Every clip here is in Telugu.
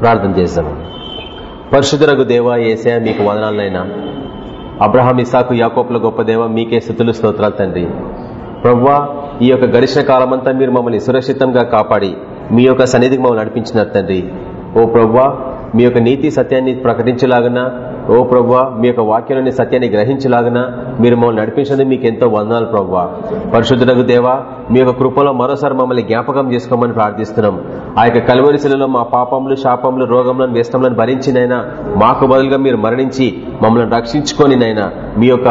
ప్రార్థన చేద్దాం పరిశుద్ధులకు దేవ ఏసే మీకు వదనాలనైనా. అబ్రహాం ఇసాకు యాకోపుల గొప్ప దేవ మీకే స్థుతులు స్తోత్రాలు తండ్రి. ప్రవ్వా ఈ యొక్క గడిచిన కాలమంతా మీరు మమ్మల్ని సురక్షితంగా కాపాడి మీ యొక్క సన్నిధికి మమ్మల్ని నడిపించినారు తండ్రి. ఓ ప్రవ్వా మీ యొక్క నీతి సత్యాన్ని ప్రకటించలాగన ఓ ప్రవ్వా మీ యొక్క వాక్యాలని సత్యాన్ని గ్రహించలాగన మీరు మమ్మల్ని నడిపించినందుకు మీకు ఎంతో వందనాలు ప్రవ్వా పరిశుద్ధులకు దేవా మీ యొక్క కృపలో మరోసారి మమ్మల్ని జ్ఞాపకం చేసుకోమని ప్రార్థిస్తున్నాం. ఆ యొక్క కలువరిశిలలో మా పాపములు శాపములు రోగములను వ్యస్తములను భరించినైనా మాకు బదులుగా మీరు మరణించి మమ్మల్ని రక్షించుకొని నైనా మీ యొక్క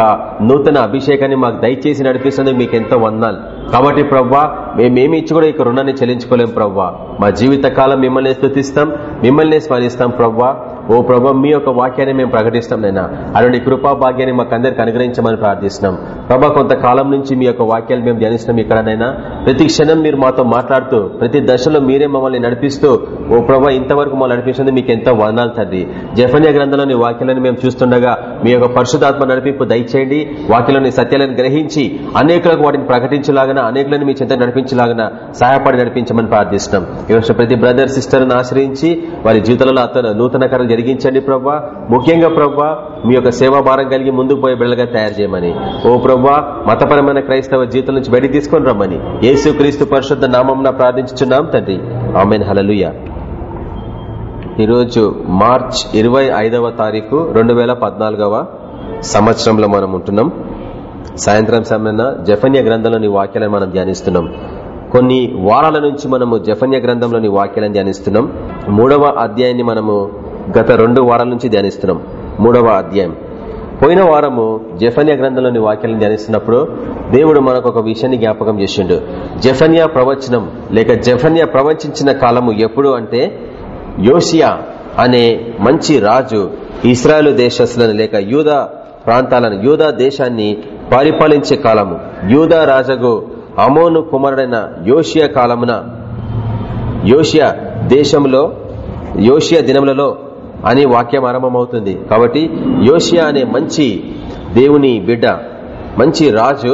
నూతన అభిషేకాన్ని మాకు దయచేసి నడిపిస్తున్నది మీకు ఎంతో వందాలు కాబట్టి ప్రవ్వా మేమేమి ఇచ్చి కూడా ఇక రుణాన్ని చెల్లించుకోలేం ప్రవ్వా. మా జీవిత కాలం మిమ్మల్ని స్థుతిస్తాం మిమ్మల్ని స్మరిస్తాం ప్రవ్వా. ఓ ప్రభా మీ యొక్క వాక్యాన్ని మేము ప్రకటిస్తాం నైనా అలాంటి కృపా భాగ్యాన్ని మాకు అందరికి అనుగ్రహించమని ప్రార్థిస్తున్నాం. ప్రభా కొంతకాలం నుంచి మీ యొక్క వాక్యాలు మేము ధ్యానిస్తున్నాం ఇక్కడనైనా ప్రతి క్షణం మీరు మాతో మాట్లాడుతూ ప్రతి దశలో మీరే మమ్మల్ని నడిపిస్తూ ఓ ప్రభా ఇంతవరకు మమ్మల్ని నడిపిస్తుంది మీకు ఎంతో వదనాలు తండ్రి జఫన్య గ్రంథంలోని వాక్యాలను మేము చూస్తుండగా మీ యొక్క పరిశుధాత్మ నడిపింపు దయచేయండి. వాక్యంలోని సత్యాలను గ్రహించి అనేకులకు వాటిని ప్రకటించలాగన అనేకులను మీ చెంత నడిపించలాగిన సహాయపడి నడిపించమని ప్రార్థిస్తున్నాం. ఈరోజు ప్రతి బ్రదర్ సిస్టర్ను ఆశ్రయించి వారి జీవితంలో అతను నూతన జరిగించండి ప్రభా ముఖ్యంగా ప్రవ్వా మీ యొక్క సేవా భారం కలిగి ముందుకు పోయే బిడ్డలుగా తయారు చేయమని. ఓ ప్రభా మతపరమైన క్రైస్తవ జీవితం నుంచి బయట తీసుకొని రమ్మని. యేసు క్రీస్తు పరిశుద్ధ నామం ప్రార్థించున్నాం తండ్రి. ఆమెన్. హలలుయ ఈరోజు మార్చ్ ఇరవై ఐదవ తారీఖు రెండు వేల పద్నాలుగవ సంవత్సరంలో మనం ఉంటున్నాం. సాయంత్రం సమయంలో జఫన్య గ్రంథంలోని వాక్యాలను మనం ధ్యానిస్తున్నాం. కొన్ని వారాల నుంచి మనము జఫన్య గ్రంథంలోని వాక్యాలను ధ్యానిస్తున్నాం. మూడవ అధ్యాయాన్ని మనము గత రెండు వారాల నుంచి ధ్యానిస్తున్నాం. మూడవ అధ్యాయం. పోయిన వారము జఫన్య గ్రంథంలోని వాక్యాలను ధ్యానిస్తున్నప్పుడు దేవుడు మనకు ఒక విషయాన్ని జ్ఞాపకం చేసిండు. జఫన్య ప్రవచనం లేక జఫన్య ప్రవచించిన కాలము ఎప్పుడు అంటే యోషియా అనే మంచి రాజు ఇస్రాయలు దేశస్తులను లేక యూదా ప్రాంతాలను యూదా దేశాన్ని పరిపాలించే కాలము. యూదా రాజగు అమోను కుమారుడైన యోషియా కాలమున యోషియా దేశంలో యోషియా దినములలో అనే వాక్యం ఆరంభమవుతుంది. కాబట్టి యోషియా అనే మంచి దేవుని బిడ్డ మంచి రాజు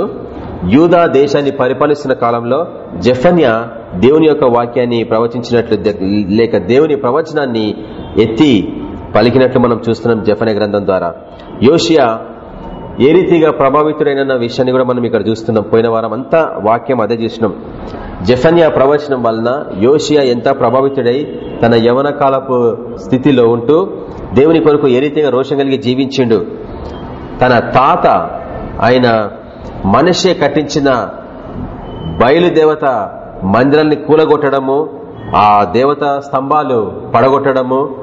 యూదా దేశాన్ని పరిపాలిస్తున్న కాలంలో జఫన్య దేవుని యొక్క వాక్యాన్ని ప్రవచించినట్లు లేక దేవుని ప్రవచనాన్ని ఎత్తి పలికినట్లు మనం చూస్తున్నాం జఫన్య గ్రంథం ద్వారా. యోషియా ఏ రీతిగా ప్రభావితుడైన విషయాన్ని కూడా మనం ఇక్కడ చూస్తున్నాం. పోయిన వారం అంతా వాక్యం అదే చూసినాం. జఫన్యా ప్రవచనం వలన యోషియా ఎంత ప్రభావితుడై తన యవన కాలపు స్థితిలో ఉంటూ దేవుని కొరకు ఏ రీతిగా రోషం కలిగి జీవించిండు. తన తాత ఆయన మనిషే కట్టించిన బయలుదేవత మందిరాన్ని కూలగొట్టడము ఆ దేవత స్తంభాలు పడగొట్టడము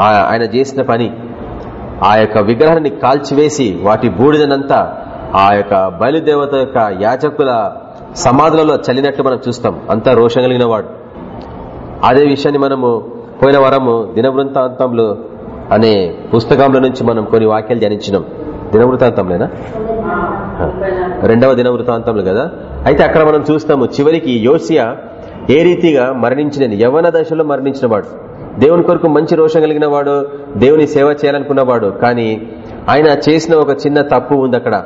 ఆయన చేసిన పని. ఆ యొక్క విగ్రహాన్ని కాల్చివేసి వాటి బూడిదనంతా ఆ యొక్క బయలుదేవత యొక్క యాచకుల సమాధులలో చల్లినట్లు మనం చూస్తాం. అంతా రోషం కలిగిన వాడు. అదే విషయాన్ని మనము పోయిన వారము దినవృత్తాంతంలో అనే పుస్తకంలో నుంచి మనం కొన్ని వాక్యాలు ధ్యానించినాం. దినవృత్తాంతంలోనా? రెండవ దినవృత్తాంతంలో కదా? అయితే అక్కడ మనం చూస్తాము చివరికి యోసియా ఏ రీతిగా మరణించిన యవన దశలో మరణించిన వాడు దేవుని కొరకు మంచి రోషం కలిగిన వాడు దేవుని సేవ చేయాలనుకున్నవాడు కానీ ఆయన చేసిన ఒక చిన్న తప్పు ఉంది అక్కడ.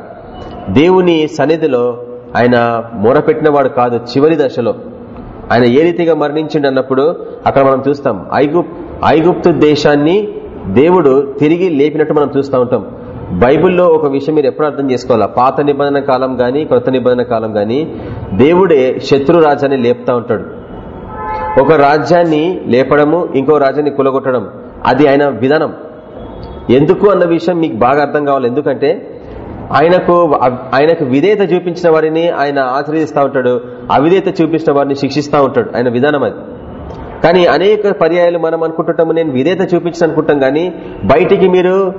దేవుని సన్నిధిలో ఆయన మొరపెట్టినవాడు కాదు చివరి దశలో. ఆయన ఏ రీతిగా మరణించిండు అన్నప్పుడు అక్కడ మనం చూస్తాం. ఐగుప్ ఐగుప్తు దేశాన్ని దేవుడు తిరిగి లేపినట్టు మనం చూస్తూ ఉంటాం. బైబిల్లో ఒక విషయం మీరు ఎప్పుడు అర్థం చేసుకోవాలా? పాత నిబంధన కాలం గాని కొత్త నిబంధన కాలం గాని దేవుడే శత్రు రాజాన్ని లేపుతా ఉంటాడు. ఒక రాజ్యాన్ని లేపడము ఇంకో రాజ్యాన్ని కులగొట్టడం అది ఆయన విధానం. ఎందుకు అన్న విషయం మీకు బాగా అర్థం కావాలి. ఎందుకంటే ఆయనకు ఆయనకు విధేయత చూపించిన వారిని ఆయన ఆశ్రయిస్తూ ఉంటాడు. అవిధేయత చూపించిన వారిని శిక్షిస్తూ ఉంటాడు. ఆయన విధానం అది. కానీ అనేక పర్యాయాలు మనం అనుకుంటుంటాము. నేను విధేయత చూపించిన అనుకుంటాం కానీ బయటికి మీరు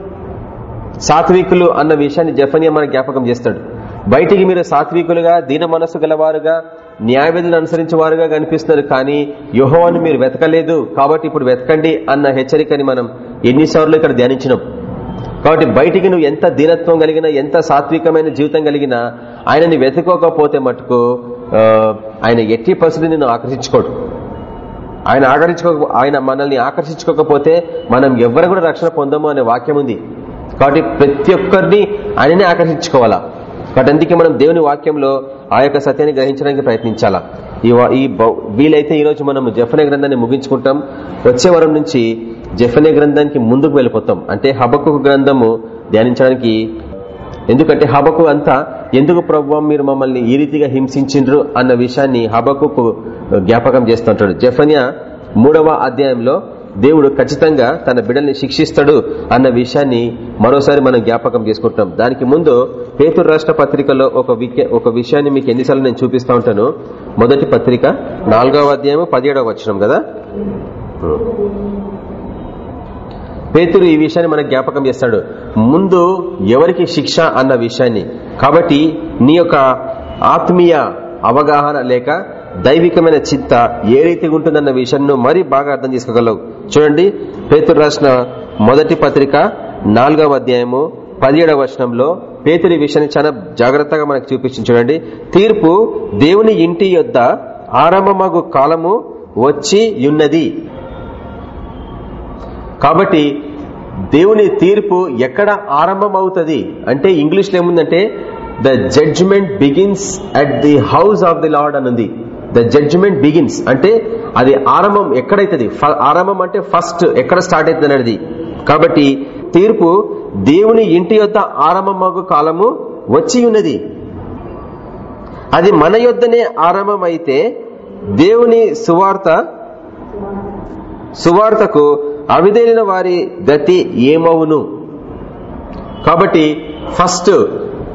సాత్వికులు అన్న విషయాన్ని జఫనియా మన జ్ఞాపకం చేస్తాడు. బయటికి మీరు సాత్వికులుగా దీన మనస్సు గలవారుగా న్యాయవిధులను అనుసరించే వారుగా కనిపిస్తున్నారు. కానీ యుహోవాన్ని మీరు వెతకలేదు. కాబట్టి ఇప్పుడు వెతకండి అన్న హెచ్చరికని మనం ఎన్నిసార్లు ఇక్కడ ధ్యానించినాం. కాబట్టి బయటికి నువ్వు ఎంత దీనత్వం కలిగినా ఎంత సాత్వికమైన జీవితం కలిగినా ఆయనని వెతుకోకపోతే మటుకు ఆయన ఎట్టి పరిస్థితి నిన్ను ఆకర్షించుకోడు. ఆయన ఆకర్షించుకో ఆయన మనల్ని ఆకర్షించుకోకపోతే మనం ఎవరు కూడా రక్షణ పొందము అనే వాక్యం ఉంది. కాబట్టి ప్రతి ఒక్కరిని ఆయననే ఆకర్షించుకోవాలా? కాబట్టి మనం దేవుని వాక్యంలో ఆ యొక్క సత్యాన్ని గ్రహించడానికి ప్రయత్నించాలా? ఈ వీలైతే ఈ రోజు మనం జఫనే గ్రంథాన్ని ముగించుకుంటాం. వచ్చే వారం నుంచి జఫనే గ్రంథానికి ముందుకు వెళ్ళిపోతాం. అంటే హబకు గ్రంథము ధ్యానించడానికి. ఎందుకంటే హబకు అంతా ఎందుకు ప్రభావం మీరు మమ్మల్ని ఈ రీతిగా హింసించిండ్రు అన్న విషయాన్ని హబకు జ్ఞాపకం చేస్తుంటాడు జఫన్యా మూడవ అధ్యాయంలో దేవుడు ఖచ్చితంగా తన బిడ్డల్ని శిక్షిస్తాడు అన్న విషయాన్ని మరోసారి మనం జ్ఞాపకం చేసుకుంటాం దానికి ముందు పేతురు రాష్ట్ర పత్రికలో ఒక ఒక విషయాన్ని మీకు ఎన్నిసార్లు నేను చూపిస్తా ఉంటాను. మొదటి పత్రిక నాలుగవ అధ్యాయము పదిహేడవ వచ్చినాం కదా? పేతురు ఈ విషయాన్ని మనకు జ్ఞాపకం చేస్తాడు. ముందు ఎవరికి శిక్ష అన్న విషయాన్ని. కాబట్టి నీ యొక్క ఆత్మీయ అవగాహన లేక దైవికమైన చింత ఏ రీతిగా ఉంటుందన్న విషయాన్ని మరీ బాగా అర్థం చేసుకోగలవు. చూడండి పేతురు రాసిన మొదటి పత్రిక నాలుగవ అధ్యాయము పదిహేడవ వచనంలో పేతురి విషయాన్ని చాలా జాగ్రత్తగా మనకు చూపించింది. చూడండి తీర్పు దేవుని ఇంటి యొద్ ఆరంభమగు కాలము వచ్చి ఉన్నది. కాబట్టి దేవుని తీర్పు ఎక్కడ ఆరంభం అవుతుంది అంటే ఇంగ్లీష్లో ఏముందంటే the judgement begins at the house of the lord అనుంది. ద జడ్జ్మెంట్ బిగిన్స్ అంటే అది ఆరంభం ఎక్కడైతుంది? ఆరంభం అంటే ఫస్ట్ ఎక్కడ స్టార్ట్ అవుతుంది అనేది. కాబట్టి తీర్పు దేవుని ఇంటి యొద్ ఆరంభమగు కాలము వచ్చి ఉన్నది. అది మన యొద్దనే ఆరంభం అయితే దేవుని సువార్త సువార్తకు అవిదేలిన వారి గతి ఏమవును? కాబట్టి ఫస్ట్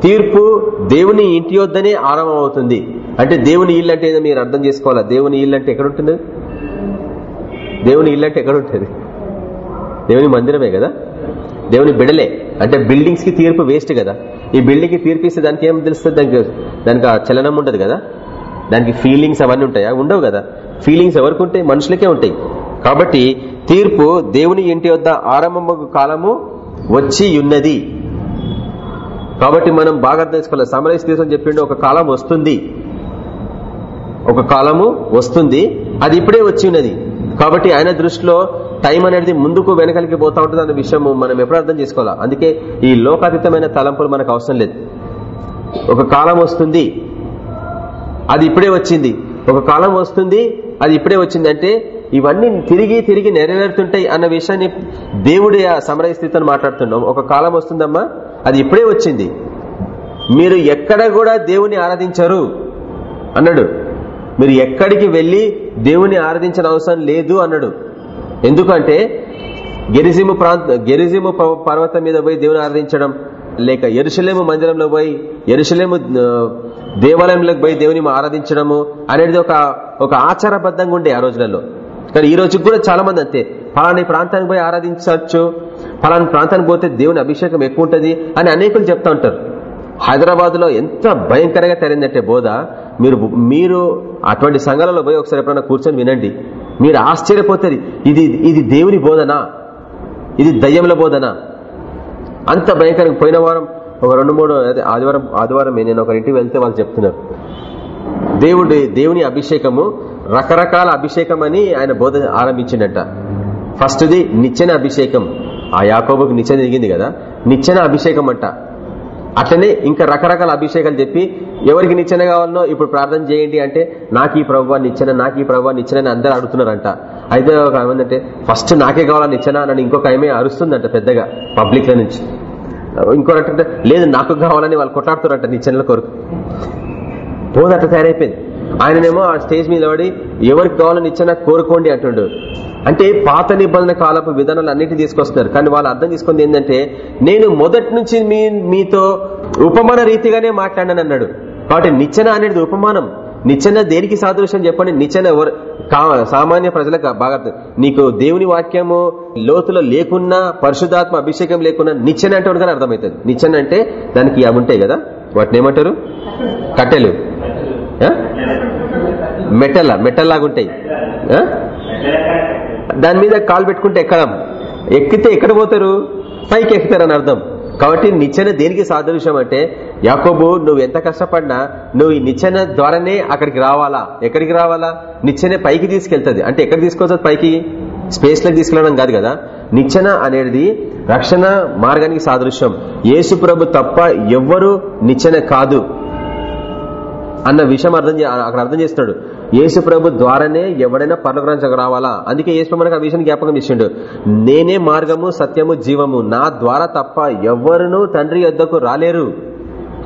తీర్పు దేవుని ఇంటి వద్దనే ఆరంభమవుతుంది. అంటే దేవుని ఇల్లు అంటే ఏదో మీరు అర్థం చేసుకోవాలా? దేవుని ఇల్లు అంటే ఎక్కడ ఉంటుంది దేవుని ఇల్లు అంటే ఎక్కడ ఉంటుంది దేవుని మందిరమే కదా? దేవుని బిడలే. అంటే బిల్డింగ్స్కి తీర్పు వేస్ట్ కదా? ఈ బిల్డింగ్కి తీర్పు ఇస్తే దానికి ఏం తెలుస్తుంది? దానికి దానికి చలనం ఉండదు కదా? దానికి ఫీలింగ్స్ అవన్నీ ఉంటాయా? ఉండవు కదా? ఫీలింగ్స్ ఎవరికి ఉంటాయి? మనుషులకే ఉంటాయి. కాబట్టి తీర్పు దేవుని ఇంటి వద్ద ఆరంభ కాలము వచ్చి ఉన్నది. కాబట్టి మనం బాగా అర్థం చేసుకోవాలి. సమరస్ తీసుకొని చెప్పిండు ఒక కాలం వస్తుంది. ఒక కాలము వస్తుంది అది ఇప్పుడే వచ్చి ఉన్నది. కాబట్టి ఆయన దృష్టిలో టైం అనేది ముందుకు వెనకలికి పోతా ఉంటుంది అనే విషయం మనం ఎప్పుడు అర్థం చేసుకోవాలా? అందుకే ఈ లోకాతీతమైన తలంపులు మనకు అవసరం లేదు. ఒక కాలం వస్తుంది అది ఇప్పుడే వచ్చింది. ఒక కాలం వస్తుంది అది ఇప్పుడే వచ్చింది అంటే ఇవన్నీ తిరిగి తిరిగి నెరవేరుతుంటాయి అన్న విషయాన్ని దేవుడి సమరయ స్థితిని మాట్లాడుతున్నాం. ఒక కాలం వస్తుందమ్మా అది ఇప్పుడే వచ్చింది. మీరు ఎక్కడ కూడా దేవుని ఆరాధించరు అన్నాడు. మీరు ఎక్కడికి వెళ్ళి దేవుని ఆరాధించిన అవసరం లేదు అన్నాడు. ఎందుకంటే గెరిజిము ప్రాంత గెరిజిము పర్వతం మీద పోయి దేవుని ఆరాధించడం లేక ఎరుసలేము మందిరంలో పోయి ఎరుసలేము దేవాలయంలోకి పోయి దేవుని ఆరాధించడము అనేది ఒక ఒక ఆచారబద్ధంగా ఉండే ఆ రోజులలో. కానీ ఈ రోజుకి కూడా చాలా మంది అంతే. ఫలాని ప్రాంతానికి పోయి ఆరాధించవచ్చు ఫలాని ప్రాంతానికి పోతే దేవుని అభిషేకం ఎక్కువ ఉంటుంది అని అనేకులు చెప్తా ఉంటారు. హైదరాబాద్లో ఎంత భయంకరంగా తరిందంటే బోధ మీరు మీరు అటువంటి సంఘాలలో పోయి ఒకసారి ఎప్పుడైనా కూర్చొని వినండి. మీరు ఆశ్చర్యపోతుంది ఇది ఇది దేవుని బోధనా? ఇది దయ్యముల బోధన? అంత భయంకరంగా పోయిన వారం ఒక రెండు మూడు ఆదివారం ఆదివారం నేను ఒక ఇంటికి వెళ్తే వాళ్ళు చెప్తున్నారు. దేవుడి దేవుని అభిషేకము రకరకాల అభిషేకం అని ఆయన బోధ ఆరంభించిండట. ఫస్ట్ది నిచ్చెన అభిషేకం. ఆ యాకోబుకి నిచ్చెన దిగింది కదా. నిచ్చెన అభిషేకం అంట. అట్లనే ఇంకా రకరకాల అభిషేకాలు చెప్పి ఎవరికి నిచ్చెన కావాలనో ఇప్పుడు ప్రార్థన చేయండి అంటే నాకు ఈ ప్రభావ నిచ్చెన నాకు ఈ ప్రభావ నిచ్చెన అని అందరూ అడుగుతున్నారంట. అయితే ఒక ఏమందంటే ఫస్ట్ నాకే కావాలని నిచ్చెన? అని ఇంకొక ఆమె అరుస్తుందంట పెద్దగా పబ్లిక్లో నుంచి ఇంకోటంటే లేదు నాకు కావాలని వాళ్ళు కొట్లాడుతున్నారంట నిచ్చెనల కొరకు. పోదట తయారైపోయింది. ఆయననేమో ఆ స్టేజ్ మీద పడి ఎవరికి కావాలని ఇచ్చినా కోరుకోండి అంటుండు. అంటే పాత నిబంధన కాలపు విధానాలు అన్నిటి తీసుకొస్తున్నారు. కానీ వాళ్ళు అర్థం చేసుకుంది ఏంటంటే నేను మొదటి నుంచి మీ మీతో ఉపమాన రీతిగానే మాట్లాడాను అన్నాడు. కాబట్టి నిచ్చెన అనేది ఉపమానం. నిచ్చెన దేనికి సాదృశ్యం చెప్పండి? నిచ్చెన ఎవరు? సామాన్య ప్రజలకు బాగా నీకు దేవుని వాక్యము లోతులో లేకున్నా పరిశుధాత్మ అభిషేకం లేకున్నా నిచ్చెన అంటే కానీ అర్థమవుతుంది. నిచ్చెన అంటే దానికి అవి ఉంటాయి కదా. వాటిని ఏమంటారు? కట్టెలు. మెటల్ మెటల్ లాగుంటాయి. దాని మీద కాలు పెట్టుకుంటే ఎక్కడం? ఎక్కితే ఎక్కడ పోతారు? పైకి ఎక్కుతారని అర్థం. కాబట్టి నిచ్చెన దేనికి సాదృశ్యం అంటే యాకోబు నువ్వు ఎంత కష్టపడినా నువ్వు ఈ నిచ్చెన ద్వారానే అక్కడికి రావాలా? ఎక్కడికి రావాలా? నిచ్చెన పైకి తీసుకెళ్తుంది. అంటే ఎక్కడ తీసుకోవచ్చు పైకి? స్పేస్లో తీసుకెళ్ళడం కాదు కదా? నిచ్చెన అనేది రక్షణ మార్గానికి సాదృశ్యం. యేసు ప్రభు తప్ప ఎవ్వరు నిచ్చెన కాదు అన్న విషయం అర్థం అక్కడ అర్థం చేస్తున్నాడు. యేసు ప్రభు ద్వారానే ఎవడైనా పర్లోకరాంచకు రావాలా? అందుకే యేసు ప్రభు మనకు ఆ విషయం జ్ఞాపకం ఇచ్చిండు. నేనే మార్గము సత్యము జీవము. నా ద్వారా తప్ప ఎవరునూ తండ్రి యొద్దకు రాలేరు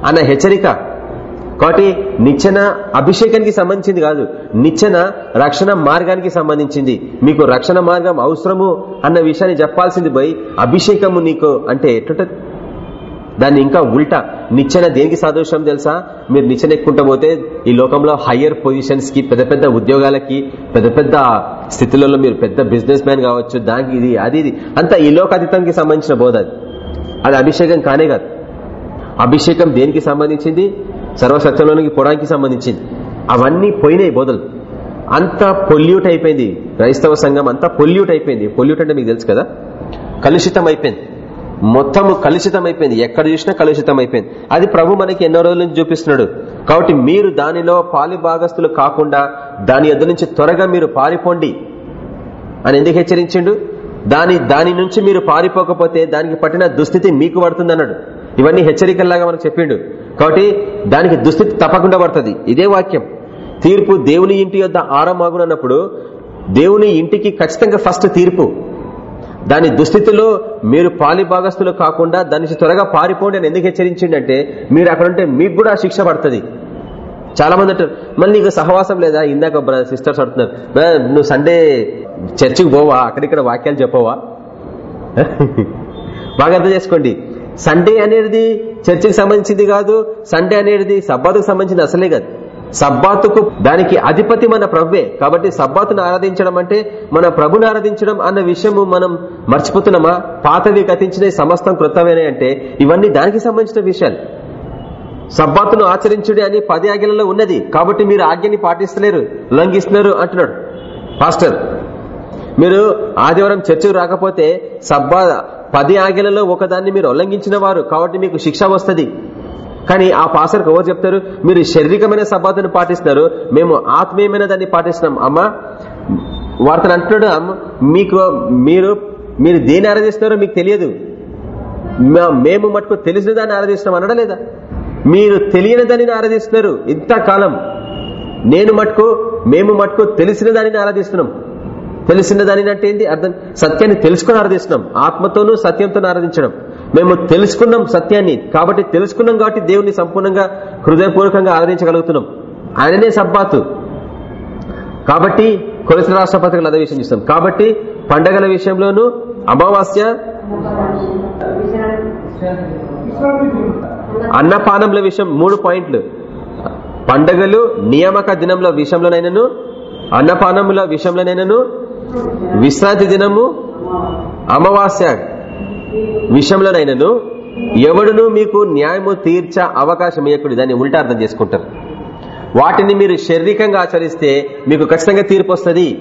అన్న హెచ్చరిక. కాబట్టి నిచ్చెన అభిషేకానికి సంబంధించింది కాదు నిచ్చెన రక్షణ మార్గానికి సంబంధించింది. మీకు రక్షణ మార్గం అవసరము అన్న విషయాన్ని చెప్పాల్సింది పోయి అభిషేకము నీకు అంటే ఎట్లుంటది? దాన్ని ఇంకా ఉల్టా. నిచ్చెన దేనికి సాదృశ్యం తెలుసా? మీరు నిచ్చెన ఎక్కుంటా పోతే ఈ లోకంలో హయ్యర్ పొజిషన్స్కి పెద్ద పెద్ద ఉద్యోగాలకి పెద్ద పెద్ద స్థితులలో మీరు పెద్ద బిజినెస్ మ్యాన్ కావచ్చు దానికి ఇది అది ఇది. అంతా ఈ లోకాతీతానికి సంబంధించిన బోధ అది. అది అభిషేకం కానే కాదు. అభిషేకం దేనికి సంబంధించింది? సర్వసత్యంలోనికి పొడానికి సంబంధించింది. అవన్నీ పోయినాయి బోధలు. అంత పొల్యూట్ అయిపోయింది. క్రైస్తవ సంఘం అంతా పొల్యూట్ అయిపోయింది. పొల్యూట్ అంటే మీకు తెలుసు కదా? కలుషితం అయిపోయింది మొత్తము కలుషితం అయిపోయింది ఎక్కడ చూసినా కలుషితం అయిపోయింది అది ప్రభు మనకి ఎన్నో రోజుల నుంచి చూపిస్తున్నాడు. కాబట్టి మీరు దానిలో పాలి భాగస్తులు కాకుండా దాని ఎదురు నుంచి త్వరగా మీరు పారిపోండి అని ఎందుకు హెచ్చరించిండు? దాని దాని నుంచి మీరు పారిపోకపోతే దానికి పట్టిన దుస్థితి మీకు పడుతుంది అన్నాడు ఇవన్నీ హెచ్చరికల్లాగా మనకు చెప్పిండు. కాబట్టి దానికి దుస్థితి తప్పకుండా పడుతుంది. ఇదే వాక్యం. తీర్పు దేవుని ఇంటి యొద్ద ఆరమాగునన్నప్పుడు దేవుని ఇంటికి ఖచ్చితంగా ఫస్ట్ తీర్పు. దాని దుస్థితిలో మీరు పాలి భాగస్తులు కాకుండా దాని నుంచి త్వరగా పారిపోండి అని ఎందుకు హెచ్చరించిండంటే మీరు అక్కడ ఉంటే మీకు కూడా శిక్ష పడుతుంది. చాలా మంది అంటారు మళ్ళీ నీకు సహవాసం లేదా? ఇందాక సిస్టర్స్ అంటున్నారు నువ్వు సండే చర్చికి పోవా? అక్కడిక్కడ వాక్యాలు చెప్పవా? బాగా అర్థం చేసుకోండి. సండే అనేది చర్చికి సంబంధించింది కాదు సండే అనేది సబ్బాతుకు సంబంధించింది అసలే కాదు. సబ్బాతుకు దానికి అధిపతి మన ప్రభువే కాబట్టి సబ్బాతును ఆరాధించడం అంటే మన ప్రభుని ఆరాధించడం అన్న విషయము మనం మర్చిపోతున్నామా? పాతవి గతించిన సమస్తం కృతమేనే అంటే ఇవన్నీ దానికి సంబంధించిన విషయాలు. సబ్బాతును ఆచరించుడి అని పది ఆజ్ఞలలో ఉన్నది. కాబట్టి మీరు ఆజ్ఞని పాటిస్తలేరు ఉల్లంఘిస్తున్నారు అంటున్నాడు పాస్టర్. మీరు ఆదివారం చర్చకు రాకపోతే సబ్బా పది ఆజ్ఞలలో ఒకదాన్ని మీరు ఉల్లంఘించిన వారు. కాబట్టి మీకు శిక్ష వస్తుంది. కానీ ఆ పాసర్కి ఎవరు చెప్తారు? మీరు శారీరకమైన సబాధను పాటిస్తున్నారు మేము ఆత్మీయమైన దాన్ని పాటిస్తున్నాం. అమ్మా వార్తను అంటున్నాడు మీకు మీరు మీరు దేన్ని ఆరాధిస్తున్నారో మీకు తెలియదు. మేము మటుకు తెలిసిన దాన్ని ఆరాధిస్తున్నాం అనడం లేదా? మీరు తెలియని దానిని ఆరాధిస్తున్నారు ఇంతకాలం. నేను మటుకు మేము మటుకు తెలిసిన దానిని ఆరాధిస్తున్నాం. తెలిసిన దానిని అంటే ఏంటి? అర్థం సత్యాన్ని తెలుసుకుని ఆరాధిస్తున్నాం. ఆత్మతోనూ సత్యంతో ఆరాధించడం. మేము తెలుసుకున్నాం సత్యాన్ని. కాబట్టి తెలుసుకున్నాం కాబట్టి దేవుని సంపూర్ణంగా హృదయపూర్వకంగా ఆదరించగలుగుతున్నాం. ఆయననే సబ్బాతు. కాబట్టి కొలస రాష్ట్ర పత్రికలు అదే విషయం చూస్తాం. కాబట్టి పండగల విషయంలోనూ అమావాస్య అన్నపానముల విషయం మూడు పాయింట్లు. పండగలు నియామక దినంలో విషయంలోనైనాను అన్నపానముల విషయంలోనైనాను విశ్రాంతి దినము అమావాస్య. విషయంలోనైనాను ఎవడును మీకు న్యాయము తీర్చ అవకాశం ఇవ్వకుడు దాన్ని ఉల్టా అర్థం చేసుకుంటారు. వాటిని మీరు శారీరకంగా ఆచరిస్తే మీకు ఖచ్చితంగా తీర్పు వస్తుంది.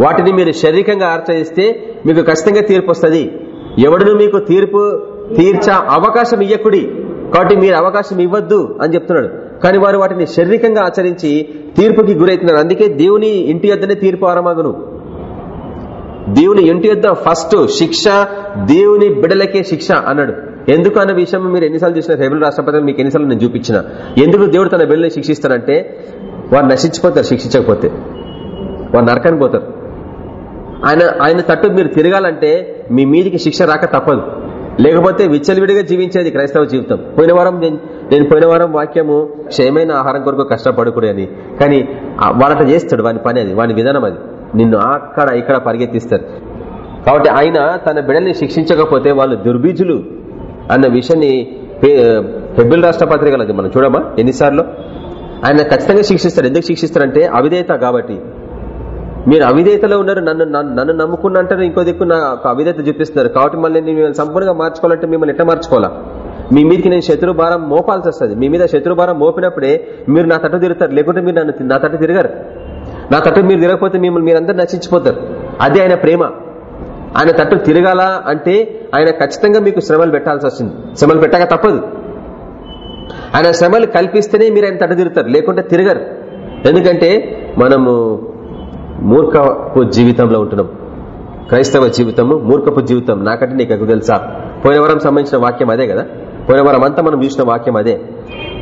వాటిని మీరు శారీరకంగా ఆచరిస్తే మీకు ఖచ్చితంగా తీర్పు వస్తుంది. ఎవడును మీకు తీర్పు తీర్చ అవకాశం ఇయ్యకుడి. కాబట్టి మీరు అవకాశం ఇవ్వద్దు అని చెప్తున్నాడు. కానీ వారు వాటిని శారీరకంగా ఆచరించి తీర్పుకి గురవుతున్నారు అందుకే దేవుని ఇంటి వద్దనే తీర్పు ఆరమగును దేవుని ఇంటి యొద్ద ఫస్ట్ శిక్ష దేవుని బిడలకే శిక్ష అన్నాడు. ఎందుకు అన్న విషయం మీరు ఎన్నిసార్లు చూసిన రెబుల్ రాష్ట్రపతి మీకు ఎన్నిసార్లు నేను చూపించిన. ఎందుకు దేవుడు తన బిడ్డల్ని శిక్షిస్తానంటే వారు నశించిపోతారు శిక్షించకపోతే. వారు నరకానికి పోతారు. ఆయన ఆయన తట్టు మీరు తిరగాలంటే మీ మీదికి శిక్ష రాక తప్పదు. లేకపోతే విచ్చలవిడిగా జీవించేది క్రైస్తవ జీవితం. పోయిన వారం నేను- నేను పోయిన వారం వాక్యము క్షయమైన ఆహారం కొరకు కష్టపడకూడదని కానీ వాడట చేస్తాడు వాని పని అది వాని విధానం అది. నిన్ను అక్కడ ఇక్కడ పరిగెత్తిస్తారు. కాబట్టి ఆయన తన బిడల్ని శిక్షించకపోతే వాళ్ళు దుర్బీజులు అన్న విషయాన్ని హెబిల్ రాష్ట్ర పత్రికలు అది మనం చూడమా? ఎన్నిసార్లు? ఆయన ఖచ్చితంగా శిక్షిస్తారు. ఎందుకు శిక్షిస్తారంటే అవిధేయత కాబట్టి. మీరు అవిధేయతలో ఉన్నారు నన్ను నన్ను- నన్ను నమ్ముకున్న అంటారు ఇంకో దిక్కు నా ఒక అవిధేయత చూపిస్తున్నారు. కాబట్టి మళ్ళీ నేను మిమ్మల్ని సంపూర్ణంగా మార్చుకోవాలంటే మిమ్మల్ని ఎట్లా మార్చుకోవాలా? మీ మీదకి నేను శత్రు భారం మోపాల్సి వస్తుంది. మీ మీద శత్రు భారం మోపినప్పుడే మీరు నా తట్టు తిరుగుతారు. లేకుంటే మీరు నన్ను నా తట్టు తిరగరు. నా తట్టు మీరు తిరగకపోతే మిమ్మల్ని మీరందరూ నశించిపోతారు. అదే ఆయన ప్రేమ. ఆయన తట్టు తిరగాల అంటే ఆయన ఖచ్చితంగా మీకు శ్రమలు పెట్టాల్సి వస్తుంది శ్రమలు పెట్టక తప్పదు. ఆయన శ్రమలు కల్పిస్తేనే మీరు ఆయన తట్టు తిరుగుతారు. లేకుంటే తిరగరు. ఎందుకంటే మనము మూర్ఖపు జీవితంలో ఉంటున్నాం. క్రైస్తవ జీవితము మూర్ఖపు జీవితం. నాకంటే నీకు ఎక్కువ తెలుసా? పోయిన సంబంధించిన వాక్యం అదే కదా? పోయిన అంతా మనం చూసిన వాక్యం అదే.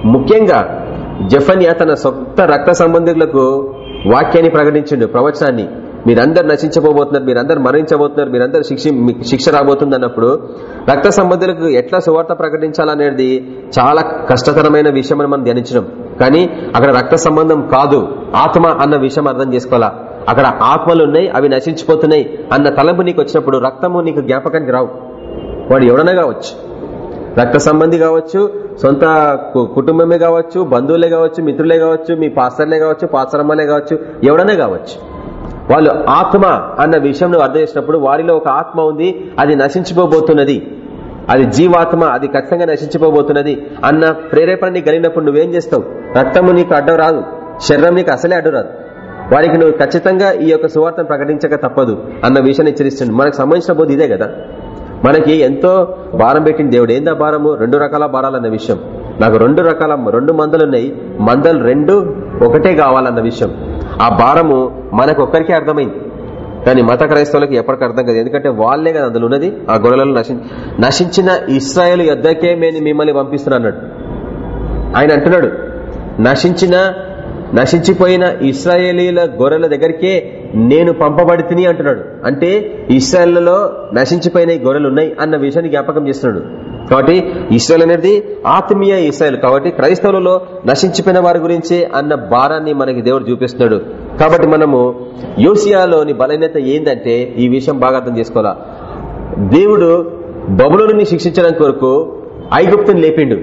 ముఖ్యంగా జఫన్యా తన సొంత రక్త సంబంధికులకు వాక్యాన్ని ప్రకటించిండు ప్రవచనాన్ని. మీరందరు నశించబోతున్నారు మీరందరు మరణించబోతున్నారు మీరందరు శిక్ష శిక్ష రాబోతుంది అన్నప్పుడు రక్త సంబంధులకు ఎట్లా సువార్త ప్రకటించాలనేది చాలా కష్టతరమైన విషయం మనం ధ్యానించడం కానీ అక్కడ రక్త సంబంధం కాదు ఆత్మ అన్న విషయం అర్థం చేసుకోవాలా? అక్కడ ఆత్మలు ఉన్నాయి అవి నశించిపోతున్నాయి అన్న తలంపు నీకు వచ్చినప్పుడు రక్తము నీకు జ్ఞాపకానికి రావు. వాడు ఎవడన్నా కావచ్చు. రక్త సంబంధి కావచ్చు సొంత కుటుంబమే కావచ్చు బంధువులే కావచ్చు మిత్రులే కావచ్చు మీ పాస్టర్లే కావచ్చు పాస్టరమ్మలే కావచ్చు ఎవడనే కావచ్చు. వాళ్ళు ఆత్మ అన్న విషయం నువ్వు అర్థం చేసినప్పుడు వారిలో ఒక ఆత్మ ఉంది అది నశించిపోబోతున్నది. అది జీవాత్మ అది ఖచ్చితంగా నశించిపోబోతున్నది అన్న ప్రేరేపణ నీకు కలిగినప్పుడు నువ్వేం చేస్తావు? రక్తము నీకు అడ్డం రాదు శరీరం నీకు అసలే అడ్డు రాదు. వారికి నువ్వు ఖచ్చితంగా ఈ యొక్క సువార్తను ప్రకటించక తప్పదు అన్న విషయాన్ని హెచ్చరిస్తుంది మనకు సంబంధించిన బోధ ఇదే కదా? మనకి ఎంతో భారం పెట్టిన దేవుడు. ఏందా భారము? రెండు రకాల భారాలన్న విషయం. నాకు రెండు రకాల రెండు మందలు ఉన్నాయి మందలు రెండు ఒకటే కావాలన్న విషయం. ఆ భారము మనకు ఒక్కరికే అర్థమైంది. కానీ మత క్రైస్తవులకు ఎప్పటికీ అర్థం కాదు. ఎందుకంటే వాళ్ళే కదా అందులో ఉన్నది. ఆ గొడవలలో నశించిన ఇస్రాయేల్ ఎద్దకే నేను మిమ్మల్ని పంపిస్తున్నా ఆయన అంటున్నాడు నశించిన నశించిపోయిన ఇస్రాయేలీల గొర్రెల దగ్గరికే నేను పంపబడితిని అంటున్నాడు. అంటే ఇస్రాయల్లో నశించిపోయిన గొర్రెలు ఉన్నాయి అన్న విషయాన్ని జ్ఞాపకం చేస్తున్నాడు. కాబట్టి ఇస్రాయల్ అనేది ఆత్మీయ ఇస్రాయల్ కాబట్టి క్రైస్తవులలో నశించిపోయిన వారి గురించి అన్న భారాన్ని మనకి దేవుడు చూపిస్తున్నాడు. కాబట్టి మనము యోసియాలోని బలహీనత ఏంటంటే ఈ విషయం బాగా అర్థం చేసుకోవాలా. దేవుడు బబులోని శిక్షించడం కొరకు ఐగుప్తుని లేపిండు.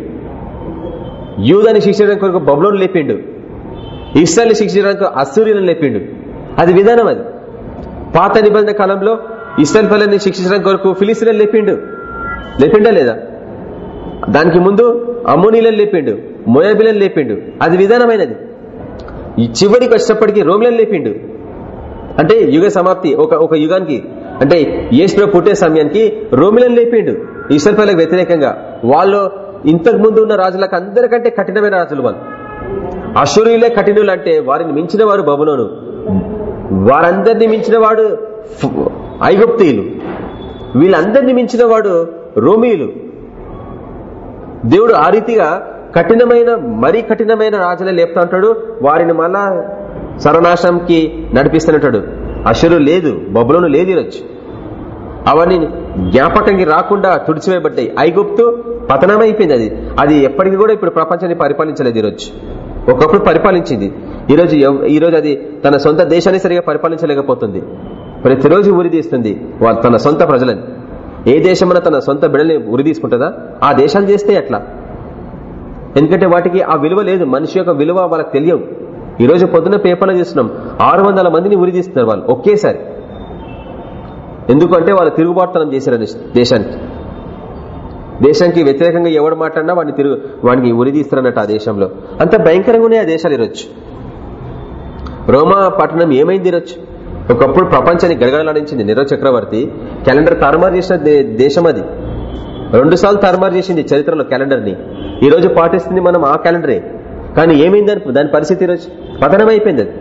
యూదాన్ని శిక్షించడం కొరకు బబులోని లేపిండు. ఇస్రాయల్ని శిక్షించడానికి అసూర్యులను లేపిండు. అది విధానం అది. పాత నిబంధన కాలంలో ఇస్రాయల్ పల్లెని శిక్షించడం కొరకు ఫిలిస్తీన్లను లేపిండు. లేపిండా లేదా? దానికి ముందు అమ్మోనీలను లేపిండు మోయాబిలను లేపిండు. అది విధానమైనది. ఈ చివరికి వచ్చేటప్పటికి రోమిలను లేపిండు. అంటే యుగ సమాప్తి ఒక ఒక యుగానికి అంటే ఏసులో పుట్టే సమయానికి రోమిలను లేపిండు. ఈశ్వరపల్లకు వ్యతిరేకంగా. వాళ్ళు ఇంతకు ముందు ఉన్న రాజులకు అందరికంటే కఠినమైన రాజులు వాళ్ళు. అశూరియులే కఠినులు అంటే వారిని మించిన వారు బబులోను. వారందరినీ మించిన వాడు ఐగుప్తీయులు. వీళ్ళందరినీ మించిన వాడు రోమియులు. దేవుడు ఆ రీతిగా కఠినమైన మరీ కఠినమైన రాజులే లేపుతా ఉంటాడు. వారిని మళ్ళా సర్వనాశంకి నడిపిస్తున్నట్టాడు అశురు లేదు బబులోను లేదు ఈరోజు. అవన్నీ జ్ఞాపకంకి రాకుండా తుడిచివేయబడ్డాయి. ఐగుప్తు పతనమైపోయింది అది. అది ఎప్పటికీ కూడా ఇప్పుడు ప్రపంచాన్ని పరిపాలించలేదు ఈరోజు. ఒకప్పుడు పరిపాలించింది. ఈరోజు ఈరోజు అది తన సొంత దేశాన్ని సరిగా పరిపాలించలేకపోతుంది. ప్రతిరోజు ఉరిదీస్తుంది తన సొంత ప్రజలని. ఏ దేశమన్నా తన సొంత బిడల్ని ఉరిదీసుకుంటుందా ఆ దేశాలు చేస్తే ఎట్లా? ఎందుకంటే వాటికి ఆ విలువ లేదు. మనిషి యొక్క విలువ వాళ్ళకి తెలియవు ఈరోజు పొద్దున పొద్దున్న పేపర్లో చూస్తున్నాం. ఆరు వందల మందిని ఉరిదీస్తున్నారు వాళ్ళు ఒకేసారి. ఎందుకంటే వాళ్ళు తిరుగుబాటుతనం చేశారు దేశానికి. దేశానికి వ్యతిరేకంగా ఎవడు మాట్లాడినా వాడిని తిరుగు వాడికి ఉరిదీస్తారన్నట్టు ఆ దేశంలో. అంత భయంకరంగా ఉన్నాయి ఆ దేశాలు ఈరోజు. రోమా పట్టణం ఏమైంది ఈరోజు? ఒకప్పుడు ప్రపంచాన్ని గడగడలాడించింది నిరవ చక్రవర్తి. క్యాలెండర్ తారుమారు చేసిన దే- దేశం అది. రెండు సార్లు తారుమారు చేసింది చరిత్రలో క్యాలెండర్ని ఈ రోజు పాటిస్తుంది మనం ఆ క్యాలెండరే. కానీ ఏమైంది దాని దాని పరిస్థితి ఈరోజు? పతనం అయిపోయింది అది.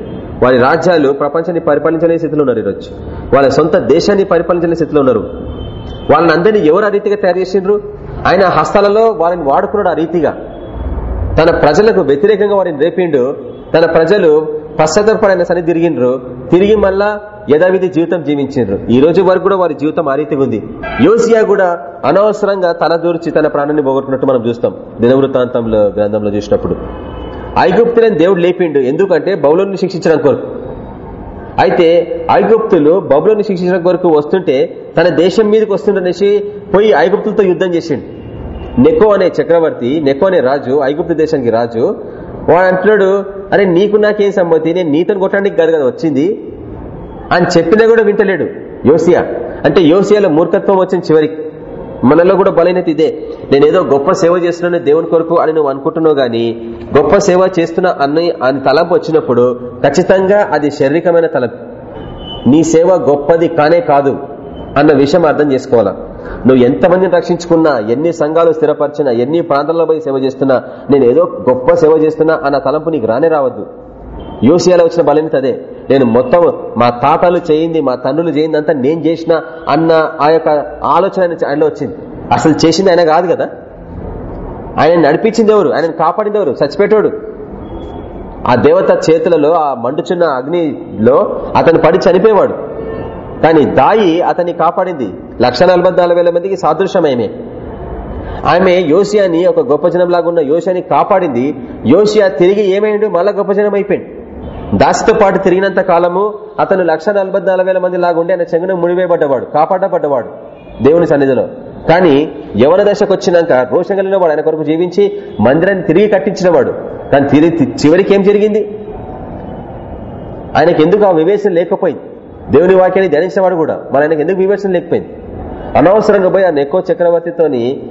వారి రాజ్యాలు ప్రపంచాన్ని పరిపాలించలేని స్థితిలో ఉన్నారు ఈరోజు. వాళ్ళ సొంత దేశాన్ని పరిపాలించలేని స్థితిలో ఉన్నారు. వాళ్ళని అందరినీ ఎవరు ఆ రీతిగా తయారు చేసిండ్రు? ఆయన హస్తాలలో వారిని వాడుకున్నాడు ఆ రీతిగా. తన ప్రజలకు వ్యతిరేకంగా వారిని రేపిండు. తన ప్రజలు పశ్చాత్తపడిన సరి తిరిగిండ్రు. తిరిగి మళ్ళా యథావిధి జీవితం జీవించిండ్రు. ఈ రోజు వరకు కూడా వారి జీవితం ఆ రీతిగా ఉంది. యోసియా కూడా అనవసరంగా తల దూర్చి తన ప్రాణాన్ని పోగొట్టుకున్నట్టు మనం చూస్తాం. దినవృత్తాంతంలో గ్రంథంలో చూసినప్పుడు. ఐగుప్తులను దేవుడు లేపిండు. ఎందుకంటే బౌలను శిక్షించడం కొరకు. అయితే ఐగుప్తులు బబులోని శిక్షించడం కొరకు వస్తుంటే తన దేశం మీదకి వస్తుండనేసి పోయి ఐగుప్తులతో యుద్ధం చేసిండు. నెకో అనే చక్రవర్తి నెకో అనే రాజు ఐగుప్తు దేశానికి రాజు వాడు అంటున్నాడు అరే నీకు నాకేం సంబంధి? నేను నీతను కొట్టడానికి కాదు కదా వచ్చింది? అని చెప్పినా కూడా వింటలేడు యోసియా. అంటే యోసియాలో మూర్ఖత్వం వచ్చింది చివరికి మనలో కూడా బలైనది ఇదే. నేను ఏదో గొప్ప సేవ చేస్తున్నాను దేవుని కొరకు అని నువ్వు అనుకుంటున్నావు గానీ గొప్ప సేవ చేస్తున్నా అన్న అని తలంపు వచ్చినప్పుడు ఖచ్చితంగా అది శారీరకమైన తలంపు. నీ సేవ గొప్పది కానే కాదు. అన్న విషయం అర్థం చేసుకోవాలా? నువ్వు ఎంతమందిని రక్షించుకున్నా ఎన్ని సంఘాలు స్థిరపరిచినా ఎన్ని ప్రాంతాల్లో పోయి సేవ చేస్తున్నా నేను ఏదో గొప్ప సేవ చేస్తున్నా అన్న తలంపు నీకు రానే రావద్దు. యూసీఆలో వచ్చిన బలమిత అదే. నేను మొత్తం మా తాతలు చేయింది మా తండ్రులు చేయింది అంతా నేను చేసిన అన్న ఆ యొక్క ఆలోచన ఆయనలో వచ్చింది. అసలు చేసింది ఆయన కాదు కదా? ఆయన నడిపించింది ఎవరు? ఆయన కాపాడింది ఎవరు? చచ్చిపెట్టాడు ఆ దేవత చేతులలో ఆ మండుచున్న అగ్నిలో అతను పడి చనిపోయేవాడు. కానీ దాయి అతన్ని కాపాడింది. లక్ష మందికి సాదృశ్యమేమే ఆమె యోసియాని ఒక గొప్ప జనం లాగా యోసియాని కాపాడింది. యోసియా తిరిగి ఏమైండు? మళ్ళా గొప్ప జనం అయిపోయింది దాసితో పాటు తిరిగినంత కాలము అతను లక్ష మంది లాగా ఆయన చెంగున ముడివేయబడ్డవాడు కాపాడబడ్డవాడు దేవుని సన్నిధిలో. కానీ యవన దశకు వచ్చినాక రోషం కలిగిన వాడు ఆయన కొరకు జీవించి మందిరాన్ని తిరిగి కట్టించినవాడు. కానీ తిరిగి చివరికి ఏం జరిగింది? ఆయనకి ఎందుకు ఆ వివేచన లేకపోయింది? దేవుని వాక్యాన్ని ధ్యానించినవాడు కూడా. మన ఆయనకు ఎందుకు వివేచన లేకపోయింది? అనవసరంగా పోయి ఆ నెక్కో చక్రవర్తితోని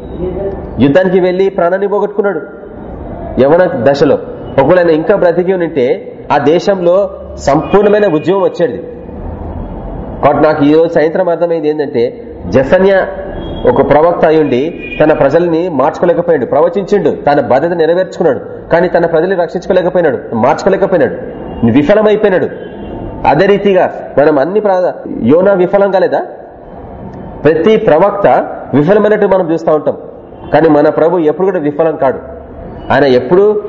యుద్ధానికి వెళ్ళి ప్రాణాన్ని పోగొట్టుకున్నాడు. యవన దశలో. ఒకవేళ ఆయన ఇంకా బ్రతికి ఉంటే ఆ దేశంలో సంపూర్ణమైన ఉద్యమం వచ్చేది. కాబట్టి నాకు ఈ రోజు సాయంత్రం అర్థమైంది ఏంటంటే జసన్య ఒక ప్రవక్త అయ్యుండి తన ప్రజల్ని మార్చుకోలేకపోయాడు. ప్రవచించిండు తన బాధ్యత నెరవేర్చుకున్నాడు. కానీ తన ప్రజల్ని రక్షించుకోలేకపోయినాడు మార్చుకోలేకపోయినాడు. విఫలమైపోయినాడు. అదే రీతిగా మనం అన్ని యోనా విఫలం కాలేదా? ప్రతి ప్రవక్త విఫలమైనట్టు మనం చూస్తూ ఉంటాం. కానీ మన ప్రభు ఎప్పుడు కూడా విఫలం కాడు. ఆయన ఎప్పుడు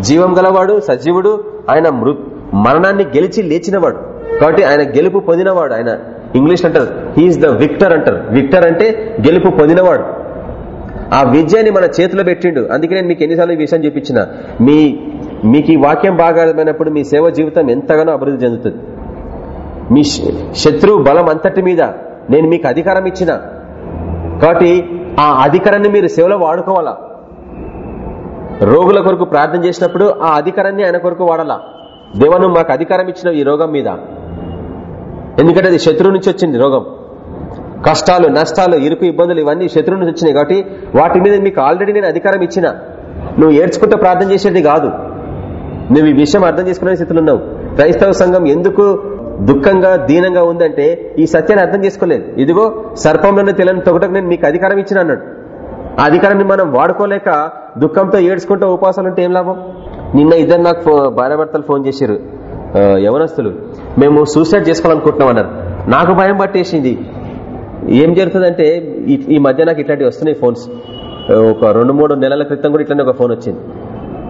జీవం గలవాడు సజీవుడు ఆయన మృ మరణాన్ని గెలిచి లేచినవాడు. కాబట్టి ఆయన గెలుపు పొందినవాడు ఆయన. ఇంగ్లీష్ అంటారు హీఈస్ ద విక్టర్ అంటారు. విక్టర్ అంటే గెలుపు పొందినవాడు. ఆ విజయాన్ని మన చేతిలో పెట్టిండు. అందుకే నేను మీకు ఎన్నిసార్లు ఈ విషయం చూపించిన. మీ మీకు ఈ వాక్యం బాగా అర్థమైనప్పుడు మీ సేవ జీవితం ఎంతగానో అభివృద్ధి చెందుతుంది. మీ శత్రు బలం అంతటి మీద నేను మీకు అధికారం ఇచ్చిన కాబట్టి ఆ అధికారాన్ని మీరు సేవలో వాడుకోవాలా? రోగుల కొరకు ప్రార్థన చేసినప్పుడు ఆ అధికారాన్ని ఆయన కొరకు వాడాలా? దేవను మాకు అధికారం ఇచ్చిన ఈ రోగం మీద. ఎందుకంటే అది శత్రువు నుంచి వచ్చింది రోగం. కష్టాలు నష్టాలు ఇరుకు ఇబ్బందులు ఇవన్నీ శత్రువు నుంచి వచ్చినాయి కాబట్టి వాటి మీద మీకు ఆల్రెడీ నేను అధికారం ఇచ్చిన. నువ్వు ఏడ్చుకుంటూ ప్రార్థన చేసేది కాదు. నువ్వు ఈ విషయం అర్థం చేసుకునే స్థితిలో ఉన్నావు. క్రైస్తవ సంఘం ఎందుకు దుఃఖంగా దీనంగా ఉందంటే ఈ సత్యాన్ని అర్థం చేసుకోలేదు. ఇదిగో సర్పంలోనే తెలియని తొగటకు నేను మీకు అధికారం ఇచ్చిన అన్నాడు. ఆ అధికారాన్ని మనం వాడుకోలేక దుఃఖంతో ఏడ్చుకుంటూ ఉపవాసాలు ఉంటే ఏం లాభం? నిన్న ఇద్దరు నాకు భార్యాభర్తలు ఫోన్ చేశారు. యవనస్తులు. మేము సూసైడ్ చేసుకోవాలనుకుంటున్నాం అన్నారు. నాకు భయం పట్టేసింది. ఏం జరుగుతుందంటే ఈ మధ్య నాకు ఇట్లాంటివి వస్తున్నాయి ఫోన్స్. ఒక రెండు మూడు నెలల క్రితం కూడా ఇట్లానే ఒక ఫోన్ వచ్చింది.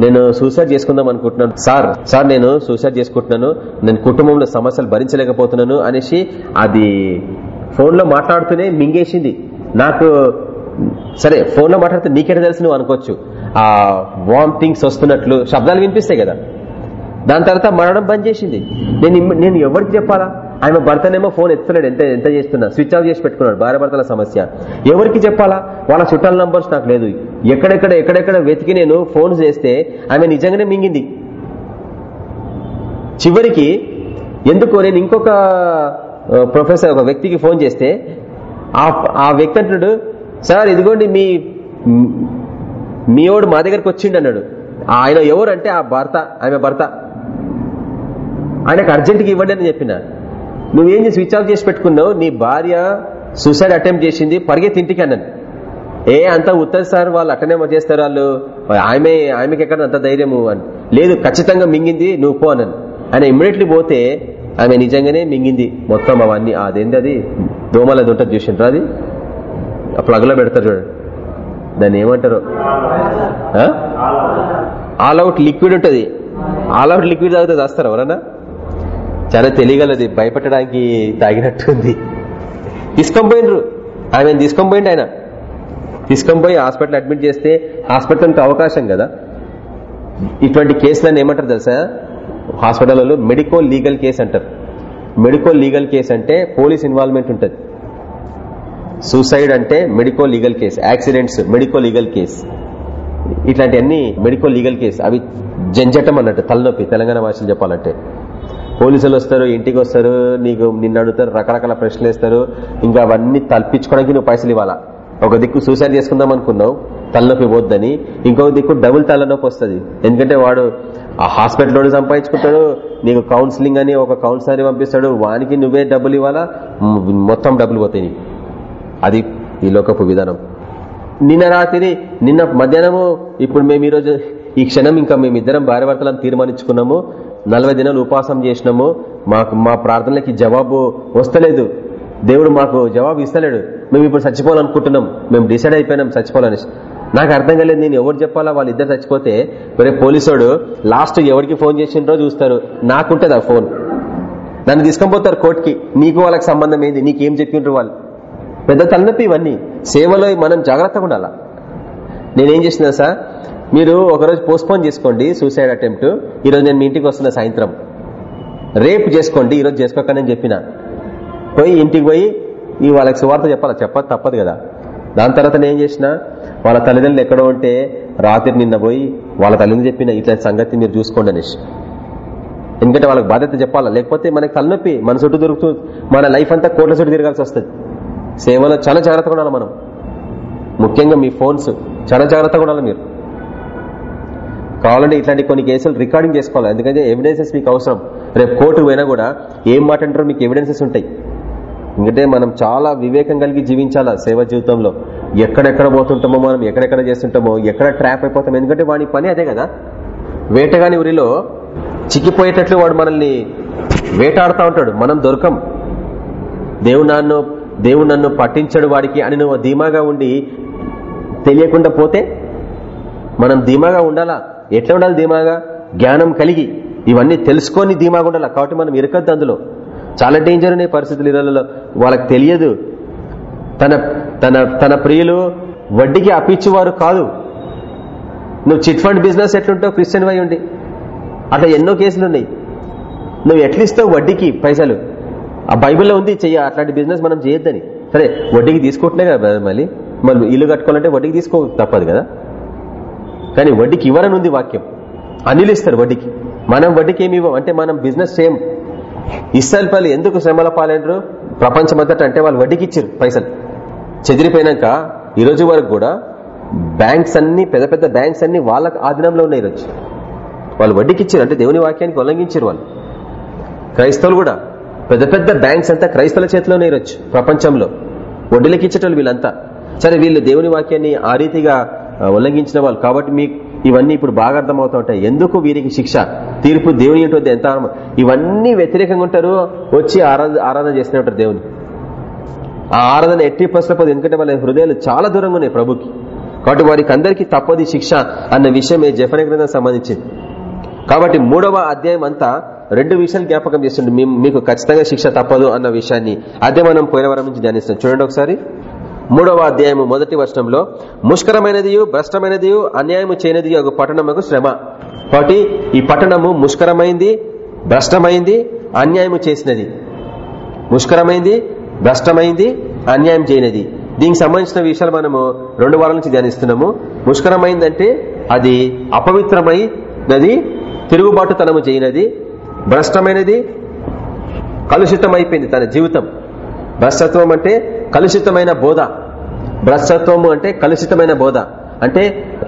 నేను సూసైడ్ చేసుకుందాం అనుకుంటున్నాను. సార్ సార్ నేను సూసైడ్ చేసుకుంటున్నాను. నేను కుటుంబంలో సమస్యలు భరించలేకపోతున్నాను అనేసి అది ఫోన్లో మాట్లాడుతూనే మింగేసింది. నాకు సరే ఫోన్లో మాట్లాడితే నీకెట తెలుసు నువ్వు అనుకోవచ్చు. ఆ వామిటింగ్స్ వస్తున్నట్లు శబ్దాలు వినిపిస్తాయి కదా. దాని తర్వాత మరణం బంద్ చేసింది. నేను నేను ఎవరికి చెప్పాలా? ఆయన భర్తనేమో ఫోన్ ఎత్తలేడు ఎంత ఎంత చేస్తున్నా. స్విచ్ ఆఫ్ చేసి పెట్టుకున్నాడు భార్య భర్తల సమస్య. ఎవరికి చెప్పాలా? వాళ్ళ చుట్టాల నంబర్స్ నాకు లేదు. ఎక్కడెక్కడ ఎక్కడెక్కడ వెతికి నేను ఫోన్ చేస్తే ఆమె నిజంగానే మింగింది. చివరికి ఎందుకు నేను ఇంకొక ప్రొఫెసర్ ఒక వ్యక్తికి ఫోన్ చేస్తే ఆ వ్యక్తి అంటున్నాడు సార్ ఇదిగోండి మీ మీ ఓడు మా దగ్గరకు వచ్చిండు అన్నాడు. ఆయన ఎవరు అంటే ఆ భర్త ఆమె భర్త. ఆయనకు అర్జెంట్గా ఇవ్వండి అని చెప్పిన. నువ్వేం స్విచ్ ఆఫ్ చేసి పెట్టుకున్నావు? నీ భార్య సూసైడ్ అటెంప్ట్ చేసింది పరిగెత్తి ఇంటికి అన్నాను ఏ అంత ఉత్తర్ సార్ వాళ్ళు అట్టనే చేస్తారు వాళ్ళు? ఆమె ఆమెకి ఎక్కడ అంత ధైర్యము అని. లేదు ఖచ్చితంగా మింగింది నువ్వు పో అన్నాను ఆయన ఇమ్మీడియట్లీ పోతే ఆమె నిజంగానే మింగింది. మొత్తం అవన్నీ అదేంది అది? దోమలది ఉంటుంది చూసిండ్రు అది? ఆ ప్లగ్లో పెడతారు చూడండి దాన్ని ఏమంటారు? ఆల్ అవుట్ లిక్విడ్ ఉంటుంది. ఆల్ అవుట్ లిక్విడ్ తాగితే చేస్తారు ఎవరన్నా? చాలా తెలియగలది భయపెట్టడానికి తాగినట్టుంది. తీసుకొని పోయినరు ఆమె తీసుకొని పోయిండు ఆయన. తీసుకొని పోయి హాస్పిటల్ అడ్మిట్ చేస్తే హాస్పిటల్కి అవకాశం కదా. ఇటువంటి కేసులను ఏమంటారు తెలుసా? హాస్పిటల్లో మెడికో లీగల్ కేసు అంటారు. మెడికో లీగల్ కేసు అంటే పోలీస్ ఇన్వాల్వ్మెంట్ ఉంటుంది. సూసైడ్ అంటే medico legal case accidents medico legal case. ఇట్లాంటివన్నీ మెడికో లీగల్ కేసు. అవి జంజటం అన్నట్టు తలనొప్పి తెలంగాణ భాషలు చెప్పాలంటే. పోలీసులు వస్తారు ఇంటికి వస్తారు నీకు నిన్ను అడుగుతారు రకరకాల ప్రశ్నలు వేస్తారు ఇంకా అవన్నీ తల్పించుకోవడానికి నువ్వు పైసలు ఇవ్వాలా? ఒక దిక్కు సూసైడ్ చేసుకుందాం అనుకున్నావు తలనొప్పి పోద్దని ఇంకొక దిక్కు డబుల్ తలనొప్పి వస్తుంది. ఎందుకంటే వాడు ఆ హాస్పిటల్లో సంపాదించుకుంటాడు నీకు కౌన్సిలింగ్ అని ఒక కౌన్సిలర్ పంపిస్తాడు వానికి నువ్వే డబ్బులు ఇవ్వాలా? మొత్తం డబ్బులు పోతాయి అది ఈ లోకపు విధానం. నిన్న రాత్రి నిన్న మధ్యాహ్నము ఇప్పుడు మేము ఈరోజు ఈ క్షణం ఇంకా మేమిద్దరం భార్య భర్తలను తీర్మానించుకున్నాము. నలభై దినాలు ఉపాసం చేసినాము. మాకు మా ప్రార్థనలకి జవాబు వస్తలేదు. దేవుడు మాకు జవాబు ఇస్తలేడు. మేము ఇప్పుడు చచ్చిపోవాలనుకుంటున్నాం. మేము డిసైడ్ అయిపోయినాం చచ్చిపోవాలని. నాకు అర్థం కాలేదు నేను ఎవరు చెప్పాలా? వాళ్ళు ఇద్దరు చచ్చిపోతే మరి పోలీసోడు లాస్ట్ ఎవరికి ఫోన్ చేసిండ్రో చూస్తారు. నాకుంటుంది ఆ ఫోన్. నన్ను తీసుకొని పోతారు కోర్టుకి. నీకు వాళ్ళకి సంబంధం ఏంది? నీకేం చెప్పిండ్రు వాళ్ళు? పెద్ద తలనొప్పి ఇవన్నీ. సేవలో మనం జాగ్రత్తగా ఉండాలా? నేనేం చేసిన సార్ మీరు ఒకరోజు పోస్ట్పోన్ చేసుకోండి సూసైడ్ అటెంప్ట్ ఈరోజు నేను మీ ఇంటికి వస్తున్నా సాయంత్రం. రేపు చేసుకోండి ఈరోజు చేసుకోకనే చెప్పిన. పోయి ఇంటికి పోయి ఈ వాళ్ళకి సువార్త చెప్పాలా? చెప్పదు తప్పదు కదా. దాని తర్వాత నేను చేసిన వాళ్ళ తల్లిదండ్రులు ఎక్కడ ఉంటే రాత్రి నిన్న పోయి వాళ్ళ తల్లిదండ్రులు చెప్పిన ఇట్లా సంగతి మీరు చూసుకోండి అనేసి. ఎందుకంటే వాళ్ళకి బాధ్యత చెప్పాలా? లేకపోతే మనకి తలనొప్పి మన చుట్టూ దొరుకుతూ మన లైఫ్ అంతా కోట్ల చుట్టూ తిరగాల్సి వస్తుంది. సేవలో చాలా జాగ్రత్తగా ఉండాలి మనం. ముఖ్యంగా మీ ఫోన్స్ చాలా జాగ్రత్తగా ఉండాలి మీరు. కావాలంటే ఇట్లాంటి కొన్ని కేసులు రికార్డింగ్ చేసుకోవాలి. ఎందుకంటే ఎవిడెన్సెస్ మీకు అవసరం. రేపు కోర్టు పోయినా కూడా ఏం మాట అంటారో మీకు ఎవిడెన్సెస్ ఉంటాయి. ఎందుకంటే మనం చాలా వివేకం కలిగి జీవించాలా సేవ జీవితంలో. ఎక్కడెక్కడ పోతుంటామో మనం ఎక్కడెక్కడ చేస్తుంటామో ఎక్కడ ట్రాప్ అయిపోతాం ఎందుకంటే వాడి పని అదే కదా. వేటగాని ఊరిలో చిక్కిపోయేటట్లు వాడు మనల్ని వేటాడుతూ ఉంటాడు. మనం దొరకం. దేవుడు నన్ను దేవుడు నన్ను పట్టించడు వాడికి అని నువ్వు ధీమాగా ఉండి తెలియకుండా పోతే మనం ధీమాగా ఉండాలా? ఎట్లా ఉండాలి ధీమాగా? జ్ఞానం కలిగి ఇవన్నీ తెలుసుకొని ధీమాగా ఉండాలి? కాబట్టి మనం ఇరకద్దు అందులో. చాలా డేంజర్ ఉన్నాయి పరిస్థితులు ఇళ్ళలో వాళ్ళకి తెలియదు. తన తన తన ప్రియులు వడ్డీకి అప్పించేవారు కాదు. నువ్వు చిట్ ఫండ్ బిజినెస్ ఎట్లుంటావు? క్రిస్టియన్ వై ఉండి. అట్లా ఎన్నో కేసులు ఉన్నాయి. నువ్వు ఎట్లిస్తావు వడ్డీకి పైసలు? ఆ బైబిల్లో ఉంది చెయ్య. అట్లాంటి బిజినెస్ మనం చేయొద్దని. సరే వడ్డీకి తీసుకుంటున్నాయి కదా మళ్ళీ? మళ్ళీ ఇల్లు కట్టుకోవాలంటే వడ్డీకి తీసుకో తప్పదు కదా? కానీ వడ్డీకి ఇవ్వరనుంది వాక్యం. అనిలిస్తారు వడ్డీకి. మనం వడ్డీకి ఏమి ఇవ్వం? అంటే మనం బిజినెస్ చేయం ఇస్రాయల్ ఎందుకు శ్రమల పాలైనరు? ప్రపంచమంతటా అంటే వాళ్ళు వడ్డీకి ఇచ్చారు పైసలు. చెదిరిపోయినాక ఈ రోజు వరకు కూడా బ్యాంక్స్ అన్ని పెద్ద పెద్ద బ్యాంక్స్ అన్ని వాళ్ళ ఆధీనంలో ఉన్నాయి ఈరోజు వాళ్ళు వడ్డీకి ఇచ్చారు అంటే దేవుని వాక్యానికి ఉల్లంఘించారు వాళ్ళు. క్రైస్తవులు కూడా పెద్ద పెద్ద బ్యాంక్స్ అంతా క్రైస్తవుల చేతిలోనే ఇరొచ్చు ప్రపంచంలో. వడ్డీలకి ఇచ్చేటోళ్ళు వీళ్ళంతా. సరే వీళ్ళు దేవుని వాక్యాన్ని ఆ రీతిగా ఉల్లంఘించిన వాళ్ళు. కాబట్టి మీకు ఇవన్నీ ఇప్పుడు బాగా అర్థమవుతా ఉంటాయి ఎందుకు వీరికి శిక్ష? తీర్పు దేవుని ఉంటుంది ఎంత ఇవన్నీ వ్యతిరేకంగా ఉంటారు. వచ్చి ఆరాధన ఆరాధన చేస్తూనే ఉంటారు దేవుని. ఆ ఆరాధన ఎట్టి పసలపోదు ఎందుకంటే వాళ్ళ హృదయాలు చాలా దూరంగా ఉన్నాయి ప్రభుకి. కాబట్టి వారికి అందరికీ తప్పది శిక్ష అన్న విషయం జఫన గ్రంథం సంబంధించింది. కాబట్టి మూడవ అధ్యాయం అంతా రెండు విషయాలు జ్ఞాపకం చేస్తుండే. మీకు ఖచ్చితంగా శిక్ష తప్పదు అన్న విషయాన్ని అదే మనం పోయిన వారం నుంచి ధ్యానిస్తాం. చూడండి ఒకసారి. మూడవ అధ్యాయము మొదటి వర్షంలో ముష్కరమైనది భ్రష్టమైనది అన్యాయము చేయనిది ఒక పట్టణముకు శ్రమ. కాబట్టి ఈ పట్టణము ముష్కరమైంది భ్రష్టమైంది అన్యాయము చేసినది. ముష్కరమైంది భ్రష్టమైంది అన్యాయం చేయనిది. దీనికి సంబంధించిన విషయాలు మనము రెండు వారాల నుంచి ధ్యానిస్తున్నాము. ముష్కరమైందంటే అది అపవిత్రమైనది తిరుగుబాటుతనము చేయనది భ్రష్టమైనది కలుషితమైపోయింది తన జీవితం. భ్రష్టత్వం అంటే కలుషితమైన బోధ. భ్రష్టత్వము అంటే కలుషితమైన బోధ. అంటే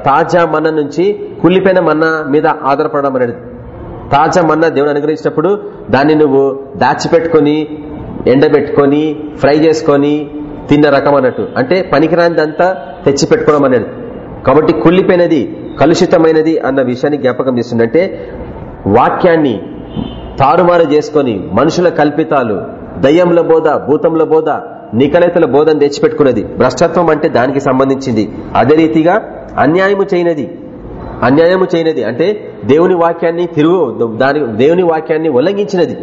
తాజా మన్న నుంచి కుళ్ళిపోయిన మన్న మీద ఆధారపడడం అనేది. తాజా మన్న దేవుడు అనుగ్రహించినప్పుడు దాన్ని నువ్వు దాచిపెట్టుకొని ఎండబెట్టుకొని ఫ్రై చేసుకొని తిన్న రకం అన్నట్టు. అంటే పనికిరానిదంతా తెచ్చి పెట్టుకోవడం అనేది. కాబట్టి కుళ్ళిపోయినది కలుషితమైనది అన్న విషయాన్ని జ్ఞాపకం చేస్తుందంటే వాక్యాన్ని తారుమారు చేసుకొని మనుషుల కల్పితాలు దయ్యంల బోధ భూతంల బోధ నికలైతల బోధన తెచ్చిపెట్టుకున్నది. భ్రష్టత్వం అంటే దానికి సంబంధించింది. అదే రీతిగా అన్యాయము చేయనది. అన్యాయము చేయనది అంటే దేవుని వాక్యాన్ని తిరుగు దాని దేవుని వాక్యాన్ని ఉల్లంఘించినది.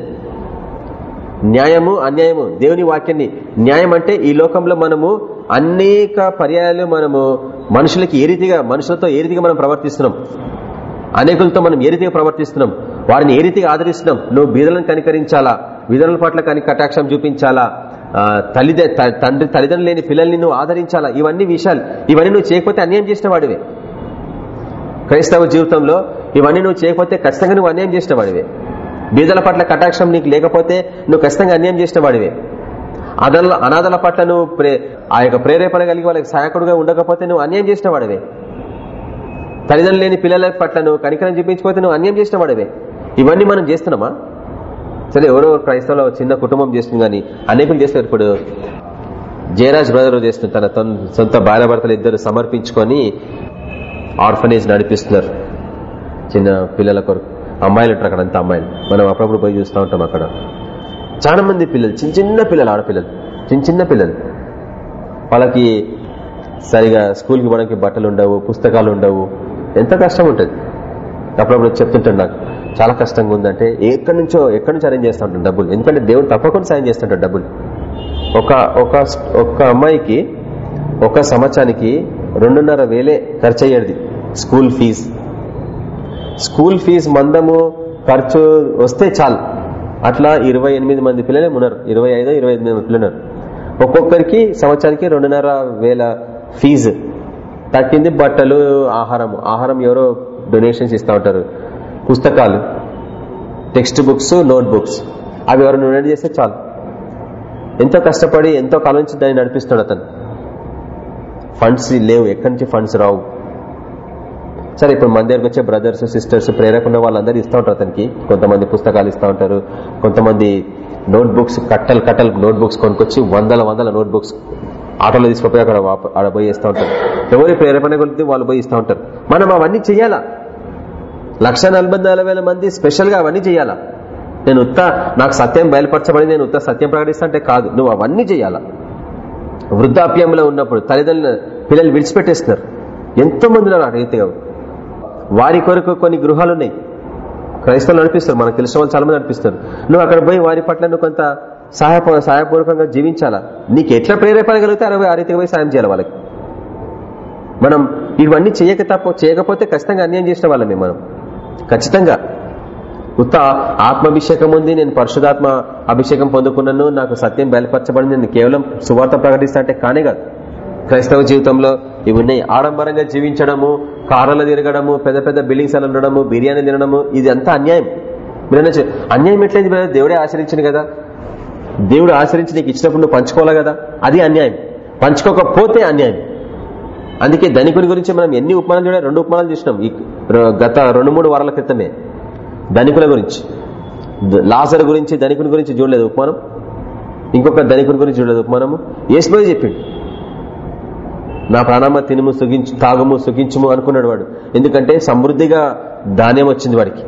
న్యాయము అన్యాయము దేవుని వాక్యాన్ని న్యాయం అంటే ఈ లోకంలో మనము అనేక పర్యాయాలు మనము మనుషులకి ఏ రీతిగా మనుషులతో ఏ రీతిగా మనం ప్రవర్తిస్తున్నాం? అనేకులతో మనం ఏ రీతిగా ప్రవర్తిస్తున్నాం? వారిని ఏ రీతిగా ఆదరిస్తున్నాం? నువ్వు బీదలను కనికరించాలా? బీదల పట్ల కని కటాక్షం చూపించాలా? తల్లిద తండ్రి తల్లిదండ్రులు లేని పిల్లల్ని నువ్వు ఆదరించాలా? ఇవన్నీ విషయాలు. ఇవన్నీ నువ్వు చేయకపోతే అన్యాయం చేసిన వాడివే క్రైస్తవ జీవితంలో ఇవన్నీ నువ్వు చేయకపోతే ఖచ్చితంగా నువ్వు అన్యాయం చేసిన వాడివే బీదల పట్ల కటాక్షం నీకు లేకపోతే నువ్వు ఖచ్చితంగా అన్యాయం చేసిన వాడివే అదల అనాథల పట్ల నువ్వు ఆ యొక్క ప్రేరేపణ కలిగి వాళ్ళకి సహాయకుడుగా ఉండకపోతే నువ్వు అన్యాయం చేసిన వాడివే తల్లిదండ్రులు లేని పిల్లల పట్ల నువ్వు కనికరం చూపించకపోతే నువ్వు అన్యాయం చేసిన వాడివే ఇవన్నీ మనం చేస్తున్నామా? సరే ఎవరో క్రైస్తవుల చిన్న కుటుంబం చేస్తుంది కానీ అనేకులు చేస్తారు ఇప్పుడు. జయరాజ్ బ్రదర్ చేస్తుంది తన సొంత భార్య భర్తలు ఇద్దరు సమర్పించుకొని ఆర్ఫనేజ్ నడిపిస్తున్నారు. చిన్న పిల్లల కొరకు. అమ్మాయిలు ఉంటారు అక్కడ అంత అమ్మాయిలు. మనం అప్పుడప్పుడు పోయి చూస్తూ ఉంటాం అక్కడ. చాలా మంది పిల్లలు చిన్న చిన్న పిల్లలు ఆడపిల్లలు. చిన్న చిన్న పిల్లలు. వాళ్ళకి సరిగా స్కూల్కి పోవడానికి బట్టలు ఉండవు పుస్తకాలు ఉండవు. ఎంత కష్టం ఉంటుంది. అప్పుడప్పుడు చెప్తుంటాడు నాకు. చాలా కష్టంగా ఉందంటే ఎక్కడి నుంచో ఎక్కడి నుంచి అరేంజ్ చేస్తూ ఉంటాడు డబ్బులు? ఎందుకంటే దేవుడు తప్పకుండా సాయం చేస్తుంటాడు డబ్బులు. ఒక ఒక ఒక అమ్మాయికి ఒక సంవత్సరానికి రెండున్నర వేలే ఖర్చు అయ్యేది స్కూల్ ఫీజు. స్కూల్ ఫీజు మందము ఖర్చు వస్తే చాలు. అట్లా ఇరవై ఎనిమిది మంది పిల్లలే ఉన్నారు. ఇరవై ఐదు ఇరవై ఎనిమిది మంది పిల్లలు ఒక్కొక్కరికి సంవత్సరానికి రెండున్నర వేల ఫీజు. తగ్గింది బట్టలు ఆహారం ఆహారం ఎవరో డొనేషన్స్ ఇస్తూ ఉంటారు. పుస్తకాలు టెక్స్ట్ బుక్స్ నోట్ బుక్స్ అవి ఎవరు నుండి చేస్తే చాలు. ఎంతో కష్టపడి ఎంతో కాలం నుంచి దాన్ని నడిపిస్తున్నాడు అతను. ఫండ్స్ లేవు. ఎక్కడి నుంచి ఫండ్స్ రావు? సరే ఇప్పుడు మన దగ్గరకు వచ్చే బ్రదర్స్ సిస్టర్స్ ప్రేరకున్న వాళ్ళందరూ ఇస్తూ ఉంటారు అతనికి. కొంతమంది పుస్తకాలు ఇస్తూ ఉంటారు. కొంతమంది నోట్ బుక్స్ కట్టలు కట్టలు నోట్ బుక్స్ కొనుక్కొచ్చి వందల వందల నోట్ బుక్స్ ఆటోలో తీసుకుపోయి అక్కడ ఆడ పోయి ఇస్తూ ఉంటారు. ఎవరి ప్రేరేపణ కొలితే వాళ్ళు పోయి ఇస్తూ ఉంటారు. మనం అవన్నీ చేయాలా లక్ష మంది స్పెషల్గా అవన్నీ చేయాలా? నేను ఉత్త నాకు సత్యం బయలుపరచబడి నేను ఉత్త సత్యం ప్రకటిస్తా అంటే కాదు. నువ్వు అవన్నీ చేయాలా? వృద్ధాప్యంలో ఉన్నప్పుడు తల్లిదండ్రులు పిల్లలు విడిచిపెట్టేస్తున్నారు. ఎంతో మంది ఉన్నారు అడిగితే వారి కొరకు కొన్ని గృహాలు ఉన్నాయి క్రైస్తవులు నడిపిస్తారు. మనకు తెలిసిన వాళ్ళు చాలా మంది నడిపిస్తారు. నువ్వు అక్కడ పోయి వారి పట్ల నువ్వు కొంత సహాయ సహాయపూర్వకంగా జీవించాలా? నీకు ఎట్లా ప్రేరేపడగలిగితే అరవై ఆ రీతిగా పోయి సాయం చేయాలి వాళ్ళకి? మనం ఇవన్నీ చేయక తప్ప చేయకపోతే ఖచ్చితంగా అన్యాయం చేసిన వాళ్ళమే మనం. ఖచ్చితంగా. ఉత్త ఆత్మాభిషేకం ఉంది నేను పరిశుధాత్మ అభిషేకం పొందుకున్నాను నాకు సత్యం బయలుపరచబడింది నేను కేవలం సువార్త ప్రకటిస్తా అంటే కానే కాదు. క్రైస్తవ జీవితంలో ఇవి ఉన్నాయి. ఆడంబరంగా జీవించడము కారాలు తిరగడము పెద్ద పెద్ద బిల్డింగ్స్ అలా ఉండడము బిర్యానీ తినడము ఇది అంతా అన్యాయం. మీరు అన్యాయం ఎట్లయింది దేవుడే ఆశ్రయించింది కదా. దేవుడు ఆశ్రయించి నీకు ఇచ్చినప్పుడు నువ్వు పంచుకోవాలి కదా? అది అన్యాయం. పంచుకోకపోతే అన్యాయం. అందుకే ధనికుని గురించి మనం ఎన్ని ఉపమానాలు చూడాలి? రెండు ఉపమానాలు చూసినాం. ఈ గత రెండు మూడు వారాల క్రితమే. ధనికుల గురించి. లాసర్ గురించి ధనికుని గురించి చూడలేదు ఉపమానం? ఇంకొక ధనికుని గురించి చూడలేదు ఉపమానము? ఏసుపోయి చెప్పిండు. నా ప్రాణమ్మ తినుము సుగించు తాగము సుగించుము అనుకున్నాడు వాడు. ఎందుకంటే సమృద్ధిగా ధాన్యం వచ్చింది వాడికి.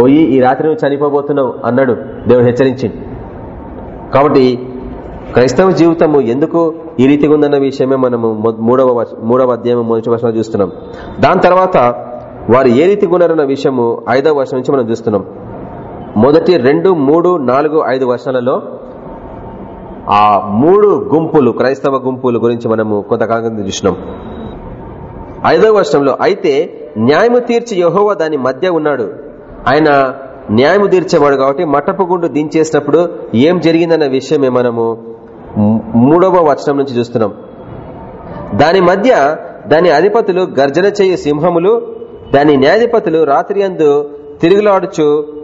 పోయి ఈ రాత్రి నువ్వు చనిపోబోతున్నావు అన్నాడు దేవుడు హెచ్చరించింది కాబట్టి క్రైస్తవ జీవితము ఎందుకు ఈ రీతిగా ఉందన్న విషయమే మనము మూడవ మూడవ అధ్యాయం మొదటి వర్షంలో చూస్తున్నాం. దాని తర్వాత వారు ఏ రీతిగా ఉన్నారన్న విషయము ఐదవ వర్షం నుంచి మనం చూస్తున్నాం. మొదటి రెండు మూడు నాలుగు ఐదు వర్షాలలో ఆ మూడు గుంపులు క్రైస్తవ గుంపుల గురించి మనము కొంతకాలం చూసినాం. ఐదవ వర్షంలో అయితే న్యాయము తీర్చి యహోవ దాని మధ్య ఉన్నాడు. ఆయన న్యాయము తీర్చేవాడు కాబట్టి మట్టపు గుండు దించేసినప్పుడు ఏం జరిగిందన్న విషయమే మనము మూడవ వచనం నుంచి చూస్తున్నాం. దాని మధ్య దాని అధిపతులు గర్జన చేయు సింహములు దాని న్యాయాధిపతులు రాత్రి అందు తిరుగులాడుచు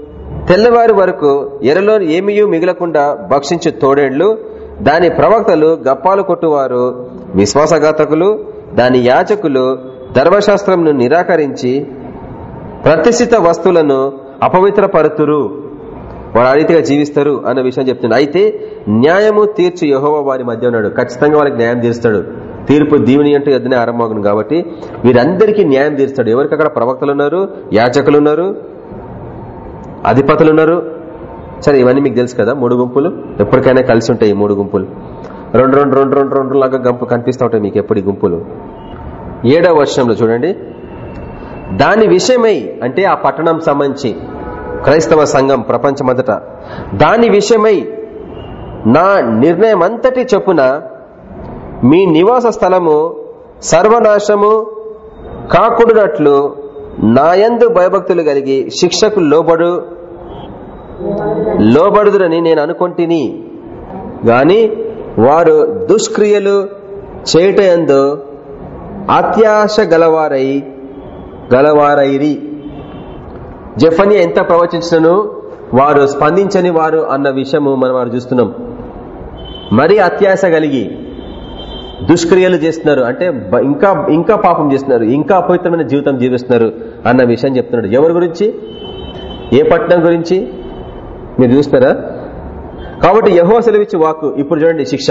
తెల్లవారి వరకు ఎరలో ఏమీయూ మిగలకుండా భక్షించు తోడేళ్ళు దాని ప్రవక్తలు గప్పాలు కొట్టువారు విశ్వాసఘాతకులు దాని యాచకులు ధర్మశాస్త్రంను నిరాకరించి ప్రతిష్ఠిత వస్తువులను అపవిత్రపరుతురు. వారు ఆ రీతిగా జీవిస్తారు అన్న విషయం చెప్తున్నాడు. అయితే న్యాయము తీర్చు యహోవ వారి మధ్య ఉన్నాడు. ఖచ్చితంగా వాళ్ళకి న్యాయం తీరుస్తాడు. తీర్పు దీవుని అంటూ ఎద్దనే ఆరంభం కాబట్టి వీరందరికీ న్యాయం తీరుస్తాడు. ఎవరికి అక్కడ ప్రవక్తలు ఉన్నారు? యాచకులు ఉన్నారు? అధిపతులు ఉన్నారు? సరే ఇవన్నీ మీకు తెలుసు కదా. మూడు గుంపులు. ఎప్పటికైనా కలిసి ఉంటాయి ఈ మూడు గుంపులు. రెండు రెండు రెండు రెండు రెండు లాగా గంపు కనిపిస్తూ ఉంటాయి మీకు ఎప్పటి గుంపులు. ఏడవ వర్షంలో చూడండి. దాని విషయమై అంటే ఆ పట్టణం సంబంధించి క్రైస్తవ సంఘం ప్రపంచమంతట. దాని విషయమై నా నిర్ణయం అంతటి చొప్పున మీ నివాస స్థలము సర్వనాశము కాకుడునట్లు నాయందు భయభక్తులు కలిగి శిక్షకు లోబడు లోబడుదురని నేను అనుకుంటుని. గాని వారు దుష్క్రియలు చేయటందు అత్యాశ గలవారై గలవారైరి. జఫని ఎంత ప్రవచించినను? వారు స్పందించని వారు అన్న విషయము మనం వారు చూస్తున్నాం. మరీ అత్యాశ కలిగి దుష్క్రియలు చేస్తున్నారు. అంటే ఇంకా ఇంకా పాపం చేస్తున్నారు. ఇంకా అపవిత్రమైన జీవితం జీవిస్తున్నారు అన్న విషయం చెప్తున్నాడు. ఎవరి గురించి? ఏ పట్టణం గురించి? మీరు చూస్తారా? కాబట్టి యహో సెలవిచ్చి వాకు ఇప్పుడు చూడండి శిక్ష.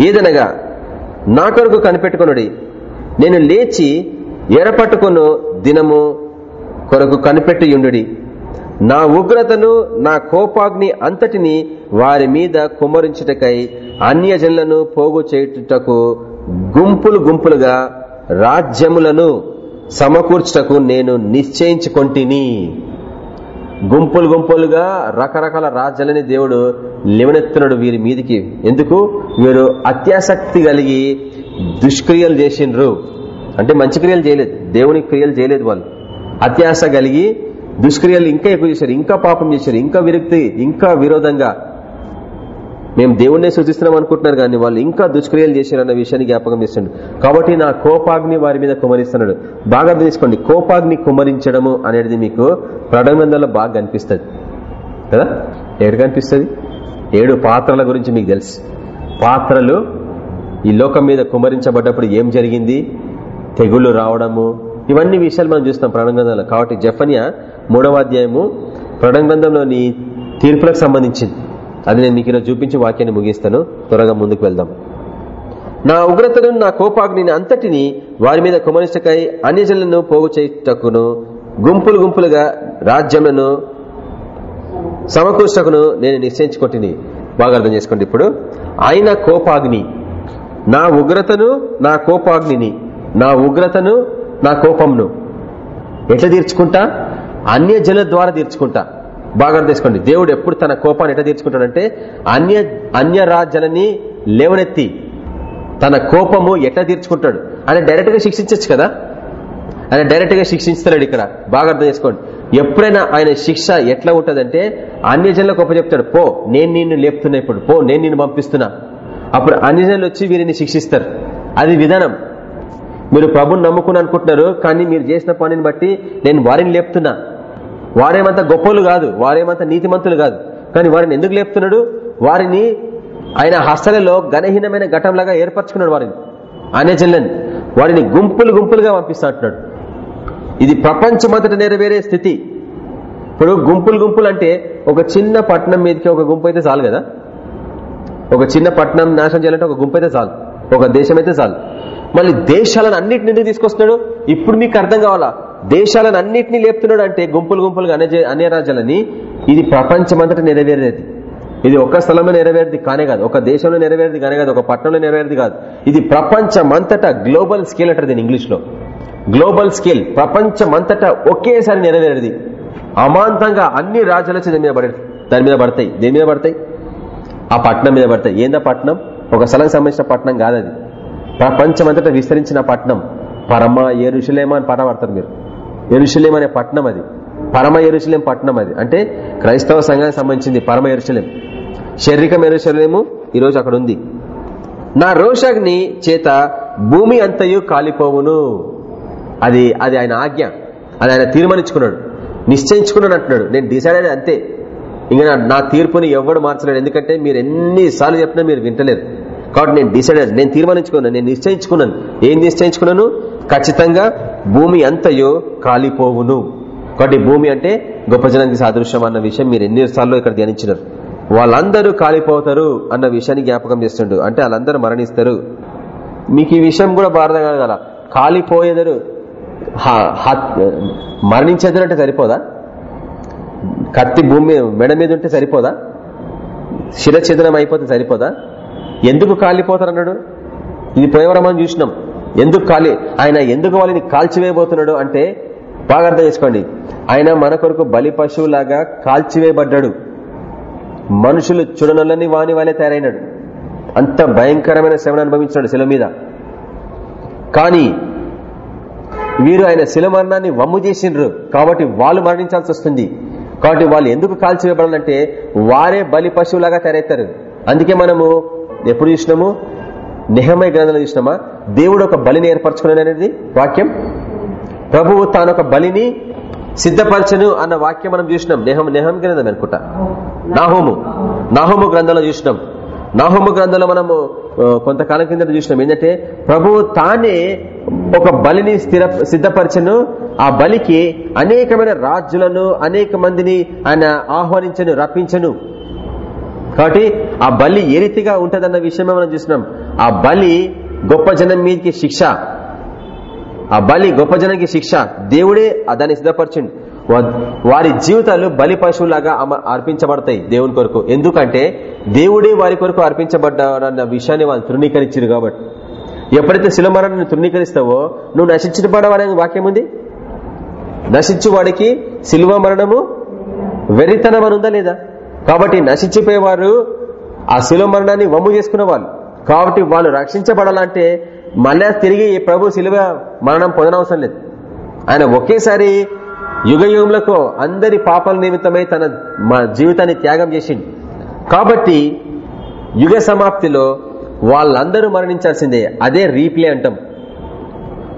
ఏదనగా నా కొరకు కనిపెట్టుకున్నది నేను లేచి ఎరపట్టుకును దినము కొరకు కనిపెట్టియుండుడి. నా ఉగ్రతను నా కోపాగ్ని అంతటిని వారి మీద కుమరించుటకై అన్యజనులను పోగు చేయుటకు గుంపులు గుంపులుగా రాజ్యములను సమకూర్చుటకు నేను నిశ్చయించుకొంటిని. గుంపులు గుంపులుగా రకరకాల రాజ్యాలని దేవుడు లేవనెత్తున్నాడు వీరి మీదికి. ఎందుకు? వీరు అత్యాసక్తి కలిగి దుష్క్రియలు చేసిండ్రు. అంటే మంచి క్రియలు చేయలేదు. దేవుని క్రియలు చేయలేదు వాళ్ళు. అత్యాశ కలిగి దుష్క్రియలు ఇంకా ఎక్కువ చేశారు ఇంకా పాపం చేశారు ఇంకా విరక్తి ఇంకా విరోధంగా. మేము దేవుణ్ణే సూచిస్తున్నాం అనుకుంటున్నారు కానీ వాళ్ళు ఇంకా దుష్క్రియలు చేశారు అన్న విషయాన్ని జ్ఞాపకం చేస్తుండ్రు కాబట్టి నా కోపాగ్ని వారి మీద కుమరిస్తున్నాడు. బాగా తెలుసుకోండి కోపాగ్ని కుమరించడము అనేది మీకు ప్రణబంధంలో బాగా కనిపిస్తుంది. కదా? ఏడు కనిపిస్తుంది? ఏడు పాత్రల గురించి మీకు తెలుసు. పాత్రలు ఈ లోకం మీద కుమరించబడ్డప్పుడు ఏం జరిగింది? తెగులు రావడము ఇవన్నీ విషయాలు మనం చూస్తాం ప్రణంగంధంలో కాబట్టి జఫన్య మూడవ అధ్యాయము ప్రణంగంధంలోని తీర్పులకు సంబంధించింది. అది నేను మీకు ఈరోజు చూపించి వాక్యాన్ని ముగిస్తాను. త్వరగా ముందుకు వెళ్దాం. నా ఉగ్రతను నా కోపాగ్ని అంతటిని వారి మీద కుమరిష్టకై అన్యజనులను పోగు చేయుటకును గుంపులు గుంపులుగా రాజ్యములను సమకూర్చకును నేను నిశ్చయించుకుంటుని. బాగా అర్థం చేసుకోండి ఇప్పుడు. ఆయన కోపాగ్ని. నా ఉగ్రతను నా కోపాగ్నిని. నా ఉగ్రతను నా కోపంను ఎట్లా తీర్చుకుంటా? అన్య జనుల ద్వారా తీర్చుకుంటా. బాగా తీసుకోండి దేవుడు ఎప్పుడు తన కోపాన్ని ఎట్లా తీర్చుకుంటాడంటే అన్య అన్య రాజ్యాలని లేవనెత్తి తన కోపము ఎట్లా తీర్చుకుంటాడు? ఆయన డైరెక్ట్గా శిక్షించచ్చు కదా? ఆయన డైరెక్ట్గా శిక్షించలేడు ఇక్కడ. బాగా అర్థం చేసుకోండి. ఎప్పుడైనా ఆయన శిక్ష ఎట్లా ఉంటదంటే అన్యజనులకు గొప్ప చెప్తాడు పో నేను నిన్ను లేపుతున్నా ఇప్పుడు. పో నేను నిన్ను పంపిస్తున్నా. అప్పుడు అన్యజనులు వచ్చి వీరిని శిక్షిస్తారు. అది విధానం. మీరు ప్రభుని నమ్ముకుని అనుకుంటున్నారు కానీ మీరు చేసిన పనిని బట్టి నేను వారిని లేపుతున్నా. వారేమంత గొప్పలు కాదు వారేమంత నీతిమంతులు కాదు. కానీ వారిని ఎందుకు లేపుతున్నాడు? వారిని ఆయన హస్తలలో ఘనహీనమైన ఘటంలాగా ఏర్పరచుకున్నాడు వారిని. అనేజల్లని వారిని గుంపులు గుంపులుగా పంపిస్తా అంటున్నాడు. ఇది ప్రపంచమంతట నెరవేరే స్థితి. ఇప్పుడు గుంపులు గుంపులు అంటే ఒక చిన్న పట్టణం మీదకి ఒక గుంపు అయితే చాలు కదా? ఒక చిన్న పట్టణం నాశనం చేయాలంటే ఒక గుంపు అయితే చాలు. ఒక దేశం అయితే చాలు. మళ్ళీ దేశాలను అన్నిటిని నుండి తీసుకొస్తున్నాడు? ఇప్పుడు మీకు అర్థం కావాలా? దేశాలను అన్నిటినీ లేపుతున్నాడు అంటే గుంపులు గుంపులుగా అనే అనే రాజ్యాలని ఇది ప్రపంచమంతటా నెరవేరేది. ఇది ఒక్క స్థలంలో నెరవేరేది కానే కాదు. ఒక దేశంలో నెరవేరేది కానే కాదు. ఒక పట్టణంలో నెరవేరేది కాదు. ఇది ప్రపంచమంతటా గ్లోబల్ స్కేల్ అంటారు దీని ఇంగ్లీష్లో గ్లోబల్ స్కేల్ ప్రపంచమంతటా ఒకేసారి నెరవేరేది. అమాంతంగా అన్ని రాజ్యాలు వచ్చి దాని మీద పడే దాని మీద పడతాయి. దేని మీద పడతాయి? ఆ పట్టణం మీద పడతాయి. ఏందా పట్టణం? ఒక స్థలం సంబంధించిన పట్టణం కాదు అది. ప్రపంచమంతటా విస్తరించిన పట్టణం. పరమ ఎరుషులేమ అని పాట పడతారు మీరు. ఎరుషులేం అనే పట్టణం అది. పరమ ఎరుశలేం పట్టణం అది. అంటే క్రైస్తవ సంఘానికి సంబంధించింది పరమ ఎరుశలేం శారీరకం ఎరుశలేము ఈరోజు అక్కడ ఉంది. నా రోషాగ్ని చేత భూమి అంతయు కాలిపోవును. అది అది ఆయన ఆజ్ఞ. అది ఆయన తీర్మానించుకున్నాడు. నిశ్చయించుకున్నాడు అంటున్నాడు. నేను డిసైడ్ అయినా అంతే. ఇంకా నా తీర్పుని ఎవడు మార్చలేడు. ఎందుకంటే మీరు ఎన్నిసార్లు చెప్పినా మీరు వింటలేరు కాబట్టి నేను డిసైడ్ నేను తీర్మానించుకున్నాను. నేను నిశ్చయించుకున్నాను. ఏం నిశ్చయించుకున్నాను? ఖచ్చితంగా భూమి అంతయో కాలిపోవును. కాబట్టి భూమి అంటే గొప్ప జనానికి సాదృశ్యం అన్న విషయం మీరు ఎన్నిసార్లు ఇక్కడ ధ్యానించినారు. వాళ్ళందరూ కాలిపోతారు అన్న విషయాన్ని జ్ఞాపకం చేస్తుండ్రు అంటే వాళ్ళందరూ మరణిస్తారు. మీకు ఈ విషయం కూడా బాధ కలగాల కాలిపోయేదరు మరణించేదరు అంటే సరిపోదా? కత్తి భూమి మెడ మీద ఉంటే సరిపోదా? శిరఛేదనం అయిపోతే సరిపోదా? ఎందుకు కాలిపోతారు అన్నాడు ఇది పోయేవరం మనం చూసినాం. ఎందుకు కాలి ఆయన ఎందుకు వాళ్ళని కాల్చివేయబోతున్నాడు అంటే బాగా అర్థం చేసుకోండి. ఆయన మన కొరకు బలి పశువులాగా కాల్చివేయబడ్డాడు. మనుషులు చూడనొల్లని వాని వాళ్ళే తయారైనాడు. అంత భయంకరమైన శ్రమను అనుభవించాడు శిల మీద. కానీ వీరు ఆయన శిల మరణాన్ని వమ్ము చేసిండ్రు. కాబట్టి వాళ్ళు మరణించాల్సి వస్తుంది. కాబట్టి వాళ్ళు ఎందుకు కాల్చివేయబడాలంటే వారే బలి పశువులాగా తయారవుతారు అందుకే మనము ఎప్పుడు చూసినాము? నిహమయ గ్రంథంలో చూసినామా? దేవుడు ఒక బలిని ఏర్పరచుకున్నాడు అనేది వాక్యం. ప్రభువు తాను ఒక బలిని సిద్ధపరచను అన్న వాక్యం మనం చూసినాం. నెహం నెహం గ్రంథం అనుకుంటా. నాహోము. నాహోము గ్రంథంలో చూసినాం. నాహోము గ్రంథంలో మనము కొంతకాలం కింద చూసినాం. ఏంటంటే ప్రభువు తానే ఒక బలిని స్థిర సిద్ధపరచను. ఆ బలికి అనేకమైన రాజులను అనేక మందిని ఆయన ఆహ్వానించను రప్పించను. కాబట్టి ఆ బలి ఏ రీతిగా ఉంటదన్న విషయమే మనం చూసినాం ఆ బలి గొప్ప జనం మీదకి శిక్ష. ఆ బలి గొప్ప జనానికి శిక్ష. దేవుడే దాన్ని సిద్ధపరచండి. వారి జీవితాలు బలి పశువులాగా అర్పించబడతాయి దేవుని కొరకు. ఎందుకంటే దేవుడే వారి కొరకు అర్పించబడ్డాడన్న విషయాన్ని వాళ్ళు తృణీకరించారు కాబట్టి. ఎప్పుడైతే శిలమరణాన్ని తృణీకరిస్తావో నువ్వు నశించిన వాక్యం ఉంది? నశించు వాడికి శిలువ మరణము వెరితనం అని ఉందా లేదా? కాబట్టి నశించిపోయేవారు ఆ శిలువ మరణాన్ని వమ్ము చేసుకున్న వాళ్ళు కాబట్టి వాళ్ళు రక్షించబడాలంటే మళ్ళా తిరిగి ప్రభు శిలువ మరణం పొందనవసరం లేదు. ఆయన ఒకేసారి యుగ యుగములకు అందరి పాపాల నిమిత్తమై తన జీవితాన్ని త్యాగం చేసిండు. కాబట్టి యుగ సమాప్తిలో వాళ్ళందరూ మరణించాల్సిందే. అదే రీప్లే అంటాం.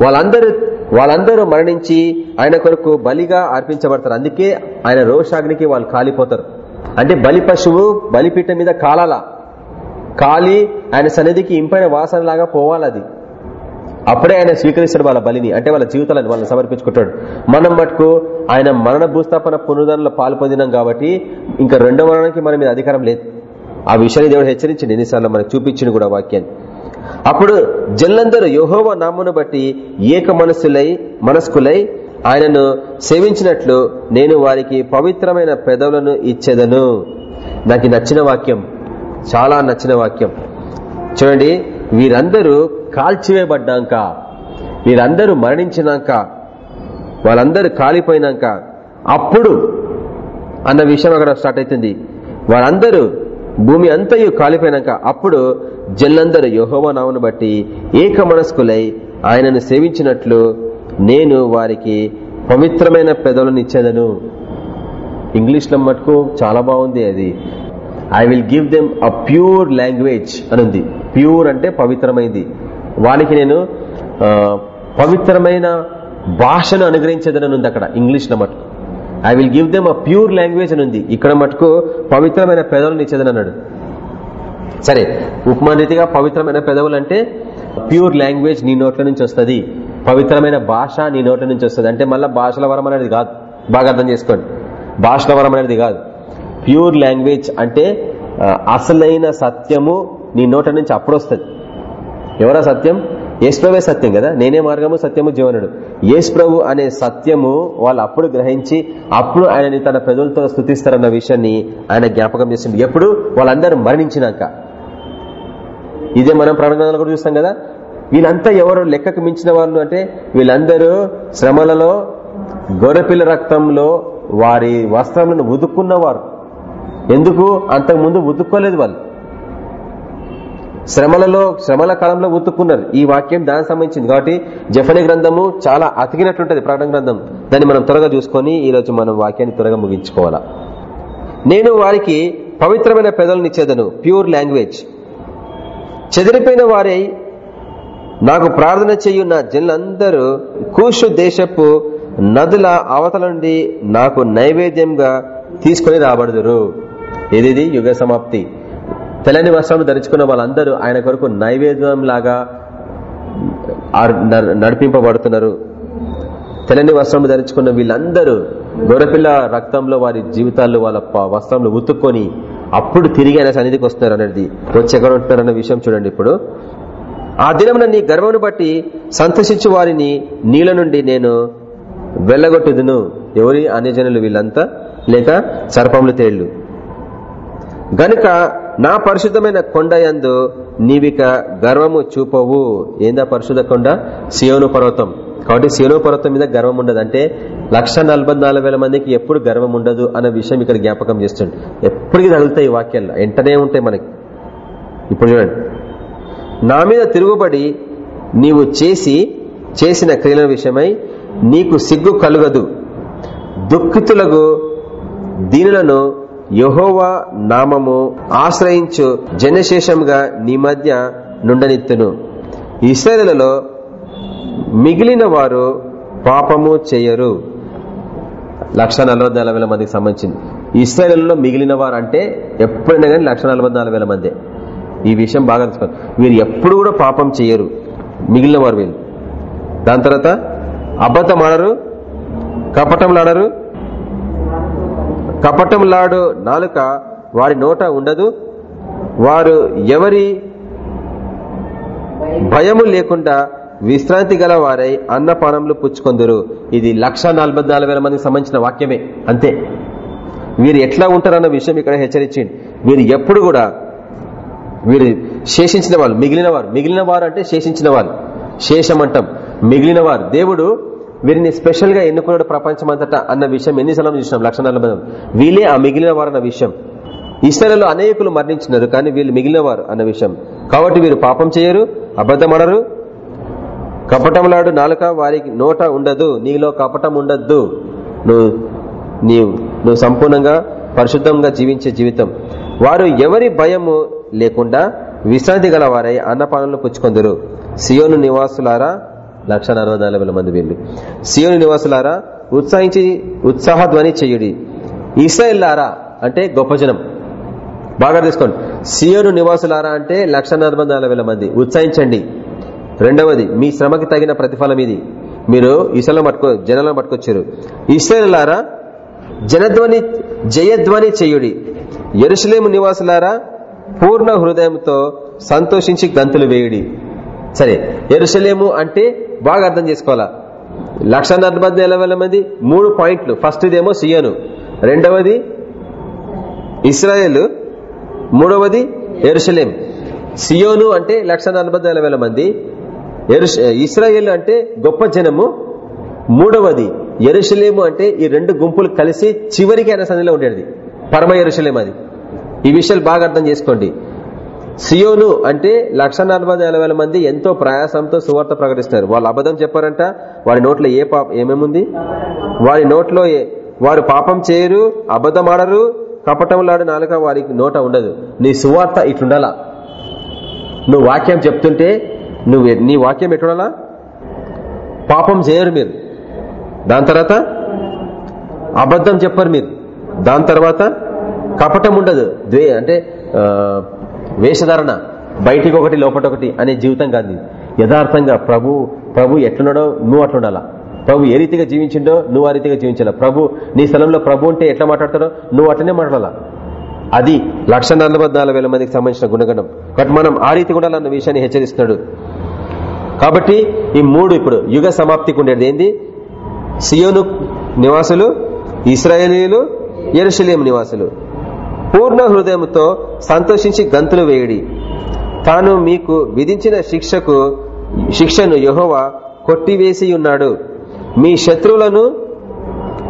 వాళ్ళందరూ వాళ్ళందరూ మరణించి ఆయన కొరకు బలిగా అర్పించబడతారు. అందుకే ఆయన రోషాగ్నికి వాళ్ళు కాలిపోతారు. అంటే బలి పశువు బలిపీఠం మీద కాలాల. కాలి ఆయన సన్నిధికి ఇంపైన వాసనలాగా పోవాలది. అప్పుడే ఆయన స్వీకరిస్తాడు వాళ్ళ బలిని అంటే వాళ్ళ జీవితాలను వాళ్ళని సమర్పించుకుంటాడు. మనం మటుకు ఆయన మరణ భూస్థాపన పునరుద్ధరణలో పాలు పొందినాం కాబట్టి ఇంకా రెండో మరణానికి మన మీద అధికారం లేదు. ఆ విషయాన్ని దేవుడు హెచ్చరించింది ఎన్నిసార్లు మనకు చూపించింది కూడా వాక్యాన్ని అప్పుడు జల్లందరూ యోహోవ నామును బట్టి ఏక మనస్సులై మనస్కులై ఆయనను సేవించినట్లు నేను వారికి పవిత్రమైన పెదవులను ఇచ్చేదను. నాకు నచ్చిన వాక్యం చాలా నచ్చిన వాక్యం. చూడండి వీరందరూ కాల్చివేయబడ్డాక. వీరందరూ మరణించినాక. వాళ్ళందరూ కాలిపోయినాక. అప్పుడు అన్న విషయం అక్కడ స్టార్ట్ అవుతుంది. వారందరూ భూమి అంతయు కాలిపోయినాక. అప్పుడు జల్లందరూ యహోవ నామను బట్టి ఏక మనస్కులై ఆయనను సేవించినట్లు నేను వారికి పవిత్రమైన పెదవులను ఇచ్చేదను. ఇంగ్లీష్లో మటుకు చాలా బాగుంది అది. I will give them a pure language అని ఉంది ప్యూర్ అంటే పవిత్రమైంది. వాళ్ళకి నేను పవిత్రమైన భాషను అనుగ్రహించదని ఉంది అక్కడ ఇంగ్లీష్లో మటుకు. I will give them a pure language అని ఉంది ఇక్కడ మటుకు పవిత్రమైన పెదవులను ఇచ్చేదని అన్నాడు. సరే ఉపమాన రీతిగా పవిత్రమైన పెదవులు అంటే ప్యూర్ లాంగ్వేజ్ నీ నోట్ల నుంచి వస్తుంది. పవిత్రమైన భాష నీ నోట నుంచి వస్తుంది. అంటే మళ్ళీ భాషల వరం అనేది కాదు. బాగా అర్థం చేసుకోండి. భాషల వరం అనేది కాదు. ప్యూర్ లాంగ్వేజ్ అంటే అసలైన సత్యము నీ నోట నుంచి అప్పుడు వస్తుంది. ఎవరా సత్యం? ఏసుప్రభే సత్యం కదా? నేనే మార్గము సత్యము జీవనుడు. ఏసుప్రభు అనే సత్యము వాళ్ళు అప్పుడు గ్రహించి అప్పుడు ఆయనని తన ప్రజలతో స్థుతిస్తారన్న విషయాన్ని ఆయన జ్ఞాపకం చేసింది ఎప్పుడు? వాళ్ళందరూ మరణించినాక. ఇదే మనం ప్రణగ్రంథాలు కూడా చూస్తాం కదా? వీళ్ళంతా ఎవరు లెక్కకు మించిన వాళ్ళు అంటే వీళ్ళందరూ శ్రమలలో గొర్రెపిల్ల రక్తంలో వారి వస్త్రములను ఉదుక్కున్నవారు ఎందుకు? అంతకు ముందు ఉతుక్కోలేదు వాళ్ళు. శ్రమలలో శ్రమల కాలంలో ఉతుక్కున్నారు. ఈ వాక్యం దానికి సంబంధించింది. కాబట్టి జఫని గ్రంథము చాలా అతికినట్లుంటది ప్రకటన గ్రంథం దాన్ని మనం త్వరగా చూసుకొని ఈ రోజు మనం వాక్యాన్ని త్వరగా ముగించుకోవాలా. నేను వారికి పవిత్రమైన పెదలను ఇచ్చేదను ప్యూర్ లాంగ్వేజ్. చెదిరిపోయిన వారి నాకు ప్రార్థన చేయున్న జనులందరూ కూషు దేశపు నదుల అవతల నుండి నాకు నైవేద్యంగా తీసుకుని రాబడుదురు. ఇది యుగ సమాప్తి. తెల్లని వస్త్రం ధరించుకున్న వాళ్ళందరూ ఆయన కొరకు నైవేద్యం లాగా నడిపింపబడుతున్నారు. తెల్లని వస్త్రం ధరించుకున్న వీళ్ళందరూ గొర్రెపిల్ల రక్తంలో వారి జీవితాల్లో వాళ్ళ వస్త్రంలో ఉతుక్కొని అప్పుడు తిరిగి ఆయన సన్నిధికి వస్తున్నారు అనేది వచ్చి ఎక్కడ ఉంటున్నారన్న విషయం చూడండి ఇప్పుడు. ఆ దినమున నీ గర్వమును బట్టి సంతోషించు వారిని నీళ్ళ నుండి నేను వెళ్ళగొట్టుదును. ఎవరి అన్యజనులు వీళ్ళంతా? లేక సర్పములు తేళ్ళు గనుక నా పరిశుద్ధమైన కొండ యందు నీవిక గర్వము చూపవు. ఏందా పరిశుద్ధ కొండ? సియోను పర్వతం. కాబట్టి సియోను పర్వతం మీద గర్వం ఉండదు అంటే లక్ష మందికి ఎప్పుడు గర్వం ఉండదు అన్న విషయం ఇక్కడ జ్ఞాపకం చేస్తుంది ఎప్పటికీ తగులుతాయి వాక్యాలు వెంటనే ఉంటాయి మనకి. ఇప్పుడు చూడండి. నా మీద తిరుగుబడి నీవు చేసి చేసిన క్రియల విషయమై నీకు సిగ్గు కలుగదు. దుఃఖితులకు దీనులను యహోవా నామము ఆశ్రయించు జనశేషంగా నీ మధ్య నుండనిత్తును. ఇస్రాయలలో మిగిలిన వారు పాపము చేయరు. లక్ష నలభై మందికి సంబంధించింది. ఇస్రాయలలో మిగిలిన వారు అంటే ఎప్పుడైనా కానీ లక్ష నలభై మంది. ఈ విషయం బాగా తెలుసుకోండి వీరు ఎప్పుడు కూడా పాపం చేయరు. మిగిలిన వారు వీళ్ళు. దాని తర్వాత అబద్ధం ఆడరు కపటంలాడరు కపటంలాడు నాలుక వారి నోట ఉండదు. వారు ఎవరి భయము లేకుండా విశ్రాంతి గల వారై అన్నపానములు పుచ్చుకొందరు. ఇది లక్ష మందికి సంబంధించిన వాక్యమే. అంతే. వీరు ఎట్లా ఉంటారన్న విషయం ఇక్కడ హెచ్చరించింది. వీరు ఎప్పుడు కూడా వీరు శేషించిన వాళ్ళు మిగిలిన వారు. మిగిలిన వారు అంటే శేషించిన వాళ్ళు. శేషం అంటాం మిగిలిన వారు. దేవుడు వీరిని స్పెషల్గా ఎన్నుకున్నాడు ప్రపంచం అంతటా అన్న విషయం ఎన్నిసార్లు చూసినాం. లక్ష వీళ్ళే ఆ మిగిలిన వారు అన్న విషయం. ఇస్రాయల్లో అనేకులు మరణించినారు కానీ వీళ్ళు మిగిలిన వారు అన్న విషయం. కాబట్టి వీరు పాపం చేయరు అబద్ధమడరు. కపటంలాడు నాలుక వారికి నోట ఉండదు నీలో కపటం ఉండద్దు. నువ్వు నీవు నువ్వు సంపూర్ణంగా పరిశుద్ధంగా జీవించే జీవితం. వారు ఎవరి భయము లేకుండా విశ్రాంతి గల వారై అన్నపానంలో పుచ్చుకొందరు. సియోను నివాసులారా లక్ష మంది వీళ్ళు. సియోను నివాసులారా ఉత్సాహించి ఉత్సాహధ్వని చెయ్యుడి ఇస్రాయిల్లారా అంటే గొప్ప జనం. బాగా తీసుకోండి సియోను నివాసులారా అంటే లక్ష మంది. ఉత్సాహించండి. రెండవది మీ శ్రమకి తగిన ప్రతిఫలం ఇది. మీరు ఇసలో పట్టుకో జనాలను పట్టుకొచ్చారు. ఇస్రాయలారా జనధ్వని జయధ్వని చెయ్యుడి ఎరుసలేము నివాసులారా పూర్ణ హృదయంతో సంతోషించి గంతులు వేయుడి. సరే ఎరుసలేము అంటే బాగా అర్థం చేసుకోవాలా? లక్ష నలభై మంది మూడు పాయింట్లు. ఫస్ట్ ఇదేమో సియను. రెండవది ఇస్రాయేల్. మూడవది ఎరుసలేం సియోను అంటే లక్ష మంది ఇస్రాయేల్ అంటే గొప్ప జనము. మూడవది ఎరుసలేము అంటే ఈ రెండు గుంపులు కలిసి చివరికి ఆయన సన్నిలో ఉండేది. పరమ ఎరుసలేం అది. ఈ విషయాలు బాగా అర్థం చేసుకోండి. సియోను అంటే లక్ష మంది ఎంతో ప్రయాసంతో సువార్త ప్రకటిస్తున్నారు. వాళ్ళు అబద్ధం చెప్పారంట. వారి నోట్లో ఏ పాప ఏమేముంది? వారి నోట్లో వారు పాపం చేయరు అబద్ధం ఆడరు కపటంలాడు నాలుక వారికి నోట ఉండదు. నీ సువార్త ఇట్లుండాలా. నువ్వు వాక్యం చెప్తుంటే నువ్వు నీ వాక్యం ఎట్లుండాలా? పాపం చేయరు మీరు. దాని తర్వాత అబద్ధం చెప్పరు మీరు. దాని తర్వాత కపటం ఉండదు. ద్వే అంటే వేషధారణ. బయటికి ఒకటి లోపట ఒకటి అనే జీవితం కాదు యథార్థంగా ప్రభు ప్రభు ఎట్లున్నాడో నువ్వు అట్లుండాలా. ప్రభు ఏ రీతిగా జీవించిండో నువ్వు ఆ రీతిగా జీవించాలా. ప్రభు నీ స్థలంలో ప్రభు అంటే ఎట్లా మాట్లాడతారో నువ్వు అట్లనే మాట్లాడాలా. అది లక్ష వేల మందికి సంబంధించిన గుణగణం. బట్ మనం ఆ రీతి ఉండాలన్న విషయాన్ని హెచ్చరిస్తున్నాడు. కాబట్టి ఈ మూడు ఇప్పుడు యుగ సమాప్తికి ఉండేది ఏంది? సియోను నివాసులు ఇస్రాయేలీలు ఎరుషలేం నివాసులు. పూర్ణ హృదయంతో సంతోషించి గంతులు వేయడి. తాను మీకు విధించిన శిక్షకు శిక్షను యహోవా కొట్టివేసి ఉన్నాడు మీ శత్రువులను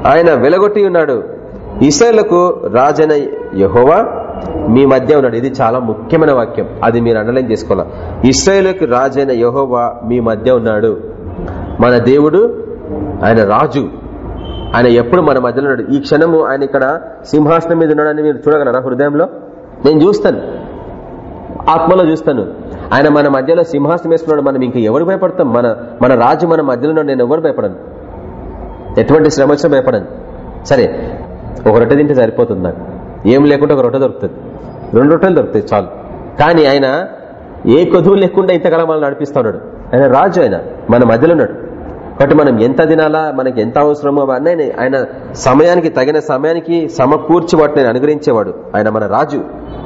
ఆయన వెలగొట్టి ఉన్నాడు ఇసలకు రాజన యహోవా మీ మధ్య ఉన్నాడు. ఇది చాలా ముఖ్యమైన వాక్యం. అది మీరు అండర్లైన్ చేసుకోవాలి? ఇస్రాయేల్కి రాజైన యహోవా మీ మధ్య ఉన్నాడు. మన దేవుడు ఆయన రాజు. ఆయన ఎప్పుడు మన మధ్యలో ఉన్నాడు. ఈ క్షణము ఆయన ఇక్కడ సింహాసనం మీద ఉన్నాడని మీరు చూడగలరా హృదయంలో? నేను చూస్తాను. ఆత్మలో చూస్తాను. ఆయన మన మధ్యలో సింహాసనం వేసుకున్నాడు. మనం ఇంకా ఎవరు భయపడతాం? మన మన రాజు మన మధ్యలో ఉన్నాడు. నేను ఎవరు భయపడను? ఎటువంటి శ్రమ వచ్చినా భయపడను. సరే ఒక రొట్టె తింటే సరిపోతుంది నాకు. ఏం లేకుండా ఒక రొట్టె దొరుకుతుంది. రెండు రొట్టెలు దొరుకుతాయి చాలు. కానీ ఆయన ఏ కొదువు లేకుండా ఇంతకాలం మనల్ని నడిపిస్తా ఉన్నాడు. ఆయన రాజు ఆయన మన మధ్యలో ఉన్నాడు. కాబట్టి మనం ఎంత తినాలా మనకి ఎంత అవసరమో అవన్నీ ఆయన సమయానికి తగిన సమయానికి సమకూర్చి వాటిని అనుగ్రహించేవాడు. ఆయన మన రాజు.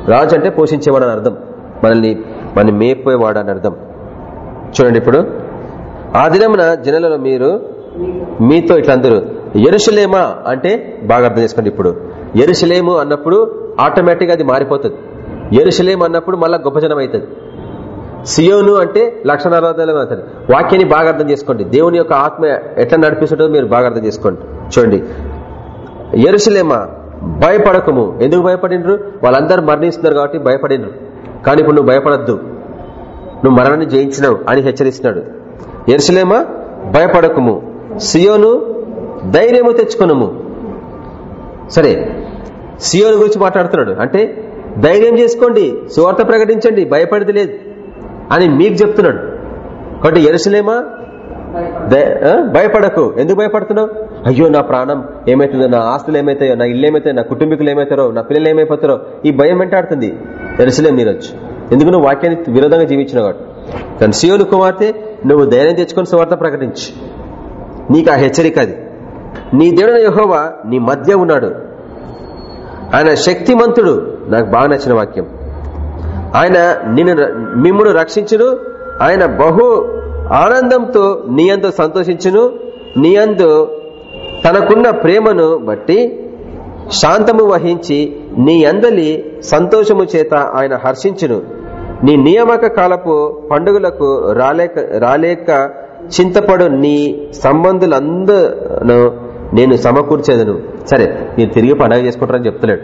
రాజు అంటే పోషించేవాడు అని అర్థం. మనల్ని మనం మేపోయేవాడు అని అర్థం. చూడండి ఇప్పుడు. ఆ దినమున జనలలో మీరు మీతో ఇట్లందరూ ఎరుసలేమా అంటే బాగా అర్థం చేసుకోండి ఇప్పుడు. ఎరుసలేము అన్నప్పుడు ఆటోమేటిక్గా అది మారిపోతుంది. ఎరుసలేం అన్నప్పుడు మళ్ళీ గొప్ప జనం అవుతుంది. సియోను అంటే లక్ష అవుతుంది వాక్యాన్ని బాగా అర్థం చేసుకోండి. దేవుని యొక్క ఆత్మ ఎట్లా నడిపిస్తుంటో మీరు బాగా అర్థం చేసుకోండి. చూడండి. ఎరుసలేమా భయపడకము. ఎందుకు భయపడినరు వాళ్ళందరూ మరణిస్తున్నారు కాబట్టి భయపడినరు కానీ ఇప్పుడు నువ్వు భయపడద్దు. నువ్వు మరణాన్ని జయించినావు అని హెచ్చరిస్తున్నాడు. ఎరుసలేమా భయపడకము. సియోను ధైర్యము తెచ్చుకునము. సరే సియోను గురించి మాట్లాడుతున్నాడు. అంటే ధైర్యం చేసుకోండి. సువార్త ప్రకటించండి. భయపడితే లేదు. అని మీకు చెప్తున్నాడు. కాబట్టి ఎరుసలేమా? భయపడకు. ఎందుకు భయపడుతున్నావు? అయ్యో నా ప్రాణం ఏమైతుందో నా ఆస్తులు ఏమైతాయో నా ఇల్లు ఏమైతాయో నా కుటుంబీకులు ఏమైతారో నా పిల్లలు ఏమైపోతారో ఈ భయం వెంటాడుతుంది ఎరుసలేం నీరొచ్చు ఎందుకు నువ్వు వాక్యాన్ని విరోధంగా జీవించిన వాడు కానీ సియోను కుమార్తె నువ్వు ధైర్యం తెచ్చుకొని సువార్త ప్రకటించు. నీకు ఆ హెచ్చరిక అది. నీ దేవుడు యహోవా నీ మధ్య ఉన్నాడు. ఆయన శక్తిమంతుడు. నాకు బాగా నచ్చిన వాక్యం. ఆయన నిన్ను మిమ్మును రక్షించును. ఆయన బహు ఆనందంతో నీ అందు సంతోషించును. నీ అందు తనకున్న ప్రేమను బట్టి శాంతము వహించి నీ అందలి సంతోషము చేత ఆయన హర్షించును. నీ నియామక కాలపు పండుగలకు రాలేక రాలేక చింతపడు నీ సంబంధులందరూ నేను సమకూర్చేదను. సరే మీరు తిరిగి పండగ చేసుకుంటారని చెప్తలేడు.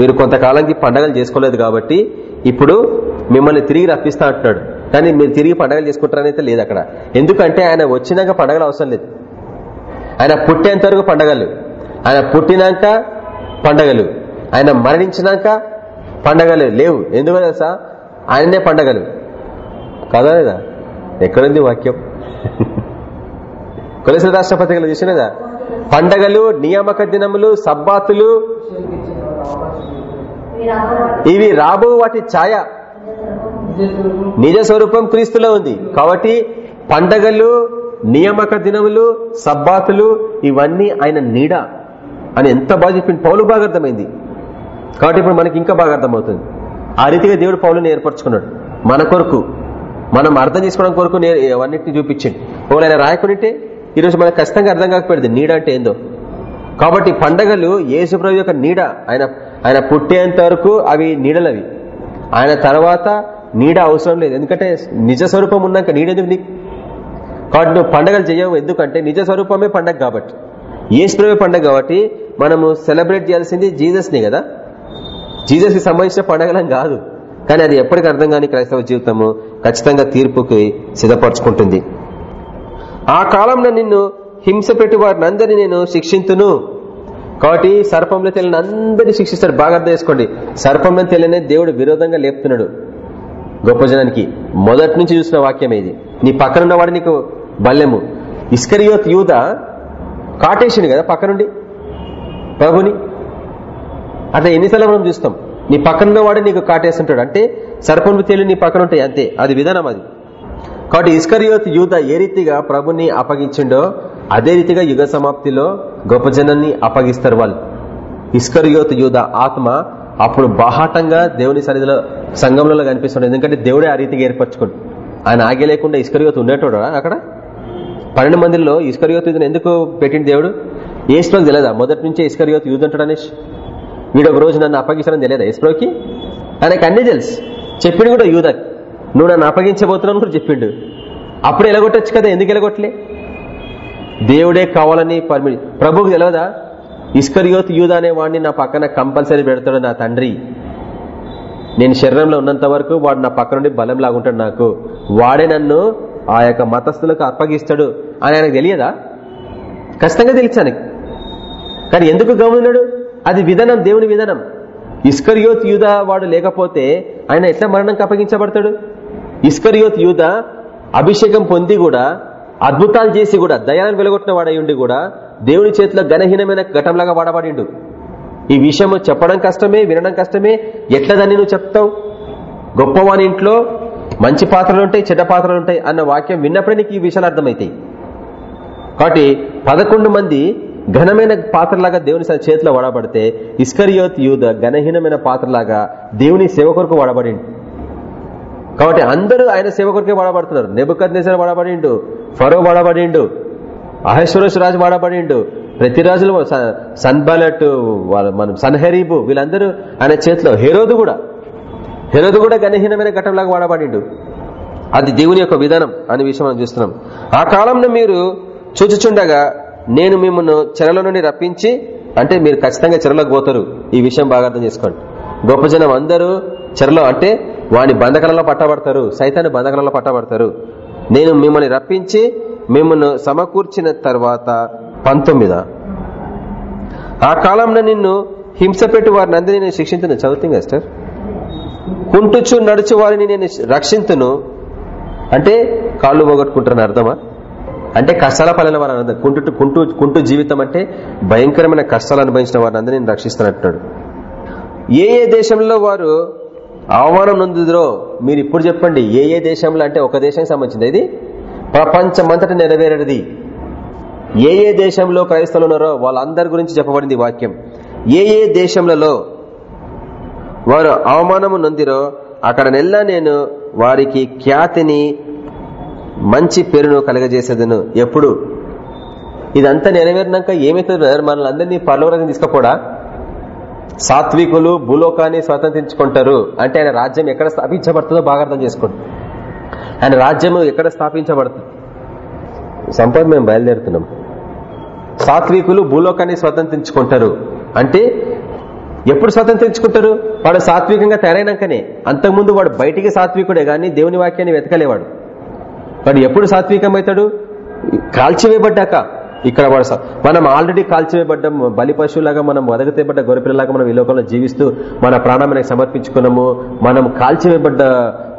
మీరు కొంతకాలానికి పండగలు చేసుకోలేదు కాబట్టి ఇప్పుడు మిమ్మల్ని తిరిగి రప్పిస్తా అంటున్నాడు. కానీ మీరు తిరిగి పండగలు చేసుకుంటారనైతే లేదు అక్కడ. ఎందుకంటే ఆయన వచ్చినాక పండగలు అవసరం లేదు. ఆయన పుట్టేంత వరకు పండగలు. ఆయన పుట్టినాక పండగలు. ఆయన మరణించినాక పండగలు లేవు. ఎందుకు తెలుసా? ఆయననే పండగలు. కదా లేదా? ఎక్కడుంది వాక్యం? కొలసిన రాష్ట్రపతిగా చూసినదా? పండగలు నియామక దినములు సబ్బాతులు ఇవి రాబో వాటి ఛాయ. నిజ స్వరూపం క్రీస్తులో ఉంది. కాబట్టి పండగలు నియామక దినములు సబ్బాతులు ఇవన్నీ ఆయన నీడ అని ఎంత బాగా చెప్పింది పౌలు బాగా అర్థమైంది. కాబట్టి ఇప్పుడు మనకి ఇంకా బాగా అర్థమవుతుంది. ఆ రీతిగా దేవుడు పౌలుని ఏర్పరచుకున్నాడు. మన కొరకు మనం అర్థం చేసుకోవడం కొరకు అవన్నిటిని చూపించండి. ఒకవేళ ఆయన రాయకుంటే ఈరోజు మనకు ఖచ్చితంగా అర్థం కాకపోయింది నీడ అంటే ఏందో. కాబట్టి పండగలు యేసుప్రభు యొక్క నీడ ఆయన ఆయన పుట్టేంత వరకు అవి నీడలవి. ఆయన తర్వాత నీడ అవసరం లేదు. ఎందుకంటే నిజ స్వరూపం ఉన్నాక నీడెందుకు నీకు? కాబట్టి నువ్వు పండగలు చేయవు. ఎందుకంటే నిజ స్వరూపమే పండగ కాబట్టి. యేసుప్రభు పండగ కాబట్టి మనము సెలబ్రేట్ చేయాల్సింది జీసస్ కదా? జీసస్కి సంబంధించిన పండగలం కాదు. కానీ అది ఎప్పటికీ అర్థం కాని క్రైస్తవ జీవితము ఖచ్చితంగా తీర్పుకి సిద్ధపరచుకుంటుంది. ఆ కాలంలో నిన్ను హింస పెట్టి వారిని అందరినీ నేను శిక్షింతును. కాబట్టి సర్పంలో తెలియని అందరినీ శిక్షిస్తాడు బాగా అర్థం చేసుకోండి. సర్పంలో తెలియని దేవుడు విరోధంగా లేపుతున్నాడు గొప్ప జనానికి. మొదటి నుంచి చూసిన వాక్యం ఇది. నీ పక్కనున్న వాడు నీకు బల్యము ఇస్కరియోత్ యూద కాటేసిండు కదా పక్కనుండి? ప్రభుని అట్లా ఎన్నిసార్లు మనం చూస్తాం. నీ పక్కనున్న వాడు నీకు కాటేస్తుంటాడు అంటే సర్పంపు తేలి నీ పక్కన ఉంటాయి అంతే. అది విధానం అది. కాబట్టి ఇస్కరియోత్ యూత ఏ రీతిగా ప్రభుని అప్పగించిండో అదే రీతిగా యుగ సమాప్తిలో గొప్ప జనాన్ని అప్పగిస్తారు వాళ్ళు. ఇస్కరియోత్ యూద ఆత్మ అప్పుడు బాహాటంగా దేవుని సన్నిధిలో సంఘంలో కనిపిస్తున్నాడు ఎందుకంటే దేవుడే ఆ రీతిగా ఏర్పరచుకోడు ఆయన ఆగే లేకుండా ఇస్కరియోత్ ఉండేటోడా అక్కడ? పన్నెండు మందిలో ఇస్కరియోత్ యూదుని ఎందుకు పెట్టింది దేవుడు? ఏసులోకి తెలియదా? మొదటి నుంచే ఇస్కరియోత్ యూజ్ అంటాడు అనేసి వీడు ఒక రోజు నన్ను అప్పగించడం తెలియదా ఇస్రోకి ఆయనకు అన్ని తెలుసు. చెప్పిండు కూడా యూద నువ్వు నన్ను అప్పగించబోతున్నావు కూడా చెప్పిండు. అప్పుడు ఎలగొట్టచ్చు కదా? ఎందుకు ఎలగొట్టలే? దేవుడే కావాలని పర్మి ప్రభుకి తెలియదా ఇస్కరియోత్ యూద అనే వాడిని నా పక్కన కంపల్సరీ పెడతాడు నా తండ్రి. నేను శరీరంలో ఉన్నంత వరకు వాడు నా పక్క నుండి బలం లాగుంటాడు నాకు. వాడే నన్ను ఆ యొక్క మతస్థులకు అప్పగిస్తాడు అని ఆయనకు తెలియదా? ఖచ్చితంగా తెలిసాను కానీ ఎందుకు గమనినాడు అది విధానం దేవుని విధానం. ఇస్కరియోత్ యూద వాడు లేకపోతే ఆయన ఎట్లా మరణంకి అప్పగించబడతాడు? ఇస్కరియోత్ యూద అభిషేకం పొంది కూడా అద్భుతాలు చేసి కూడా దయాన్ని వెలగొట్టిన వాడై ఉండి కూడా దేవుని చేతిలో ఘనహీనమైన ఘటంలాగా వాడబడిండు. ఈ విషయం చెప్పడం కష్టమే వినడం కష్టమే. ఎట్లా దాన్ని నువ్వు చెప్తావు? గొప్పవాని ఇంట్లో మంచి పాత్రలు ఉంటాయి చెడ్డ పాత్రలు ఉంటాయి అన్న వాక్యం విన్నప్పుడే నీకు ఈ విషయాలు అర్థమవుతాయి కాబట్టి పదకొండు మంది ఘనమైన పాత్రలాగా దేవుని చేతిలో వాడబడితే ఇస్కరియోత్ యూద ఘనహీనమైన పాత్రలాగా దేవుని సేవ కొరకు వాడబడిండు. కాబట్టి అందరూ ఆయన సేవ కొరకే వాడబడుతున్నారు. నెబుకద్ నెసర్ వాడబడిండు. ఫరో వాడబడిండు. అహేశ్వరేష్ రాజు వాడబడిండు. ప్రతి రాజులు సన్బాలట్ మనం సన్హరీబు వీళ్ళందరూ ఆయన చేతిలో హెరోదు కూడా. హెరోదు కూడా గణహీనమైన ఘటంలాగా వాడబడిండు. అది దేవుని యొక్క విధానం అనే విషయం మనం చూస్తున్నాం. ఆ కాలంలో మీరు చూచుచుండగా నేను మిమ్మల్ని చెరల నుండి రప్పించి అంటే మీరు ఖచ్చితంగా చెరలోకి పోతారు. ఈ విషయం బాగా అర్థం చేసుకోండి. గొప్ప జనం అందరూ చెరలో అంటే వాని బంధకాలలో పట్టబడతారు. సైతాన్ని బంధకాలలో పట్టబడతారు. నేను మిమ్మల్ని రప్పించి మిమ్మల్ని సమకూర్చిన తర్వాత పంతొమ్మిద. ఆ కాలంలో నిన్ను హింస పెట్టి వారిని అందరినీ నేను శిక్షించను. చదువుతుంది సార్ కుంటుచు నడుచు వారిని నేను రక్షించును. అంటే కాళ్ళు పోగొట్టుకుంటారని అర్థమా? అంటే కష్టాల పాలన వారు అర్థం కుంటు కుంటు కుంటు జీవితం అంటే భయంకరమైన కష్టాలు అనుభవించిన వారిని అందరినీ నేను రక్షిస్తానంటున్నాడు ఏ ఏ దేశంలో వారు అవమానం నొందుదరో మీరు ఇప్పుడు చెప్పండి ఏ ఏ దేశంలో అంటే ఒక దేశానికి సంబంధించింది? ఇది ప్రపంచమంతట నెరవేరేది ఏ ఏ దేశంలో క్రైస్తవులు ఉన్నారో వాళ్ళందరి గురించి చెప్పబడింది వాక్యం. ఏ ఏ దేశంలలో వారు అవమానము నొందిరో అక్కడ నెల్లా నేను వారికి ఖ్యాతిని మంచి పేరును కలగజేసేదను. ఎప్పుడు? ఇదంతా నెరవేరినాక ఏమైతుంది బ్రదర్? మనల్ని అందరినీ పర్లోరంగా తీసుకపోడా? సాత్వికులు భూలోకాన్ని స్వతంత్రించుకుంటారు. అంటే ఆయన రాజ్యం ఎక్కడ స్థాపించబడుతుందో బాగా అర్థం చేసుకోండి. ఆయన రాజ్యం ఎక్కడ స్థాపించబడుతుంది? సంపద మేము బయలుదేరుతున్నాం. సాత్వికులు భూలోకాన్ని స్వతంత్రించుకుంటారు. అంటే ఎప్పుడు స్వతంత్రించుకుంటారు? వాడు సాత్వికంగా తయారైనాకనే. అంతకుముందు వాడు బయటికి సాత్వికుడే గాని దేవుని వాక్యాన్ని వెతకలేవాడు. వాడు ఎప్పుడు సాత్వికమవుతాడు? కాల్చివేయబడ్డాక. ఇక్కడ మనం ఆల్రెడీ కాల్చివేయబడ్డం బలి పశువులాగా మనం వదగతేబడ్డ గొరపిల్లలాగా మనం ఈ లోకంలో జీవిస్తూ మన ప్రాణాన్ని సమర్పించుకున్నాము మనం కాల్చివేయబడ్డ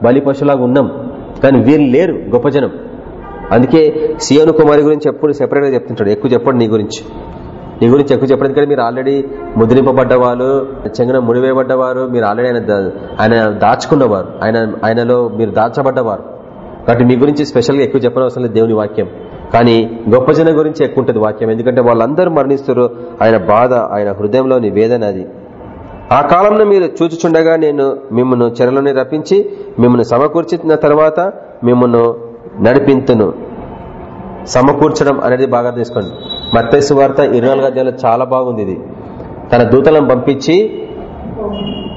బలి పశువులాగా ఉన్నాం. కానీ వీళ్ళు లేరు గొప్ప జనం. అందుకే సియోను కుమారి గురించి ఎప్పుడు సెపరేట్గా చెప్తుంటాడు. ఎక్కువ చెప్పండి నీ గురించి. నీ గురించి ఎక్కువ చెప్పడం. ఎందుకంటే మీరు ఆల్రెడీ ముద్రింపబడ్డవారు చెంగన ముడివేయబడ్డవారు మీరు ఆల్రెడీ ఆయన ఆయన దాచుకున్నవారు. ఆయన ఆయనలో మీరు దాచబడ్డవారు. కాబట్టి మీ గురించి స్పెషల్గా ఎక్కువ చెప్పనవసరం లేదు దేవుని వాక్యం. కానీ గొప్ప జనం గురించి ఎక్కువ ఉంటుంది వాక్యం. ఎందుకంటే వాళ్ళందరూ మరణిస్తారు. ఆయన బాధ ఆయన హృదయంలోని వేదన అది. ఆ కాలంలో మీరు చూచుచుండగా నేను మిమ్మల్ని చెరలోనే రప్పించి మిమ్మల్ని సమకూర్చిన తర్వాత మిమ్మల్ని నడిపింతును. సమకూర్చడం అనేది బాగా తీసుకోండి మత్తైసు వార్త ఇరవై నాలుగు చాలా బాగుంది ఇది. తన దూతలను పంపించి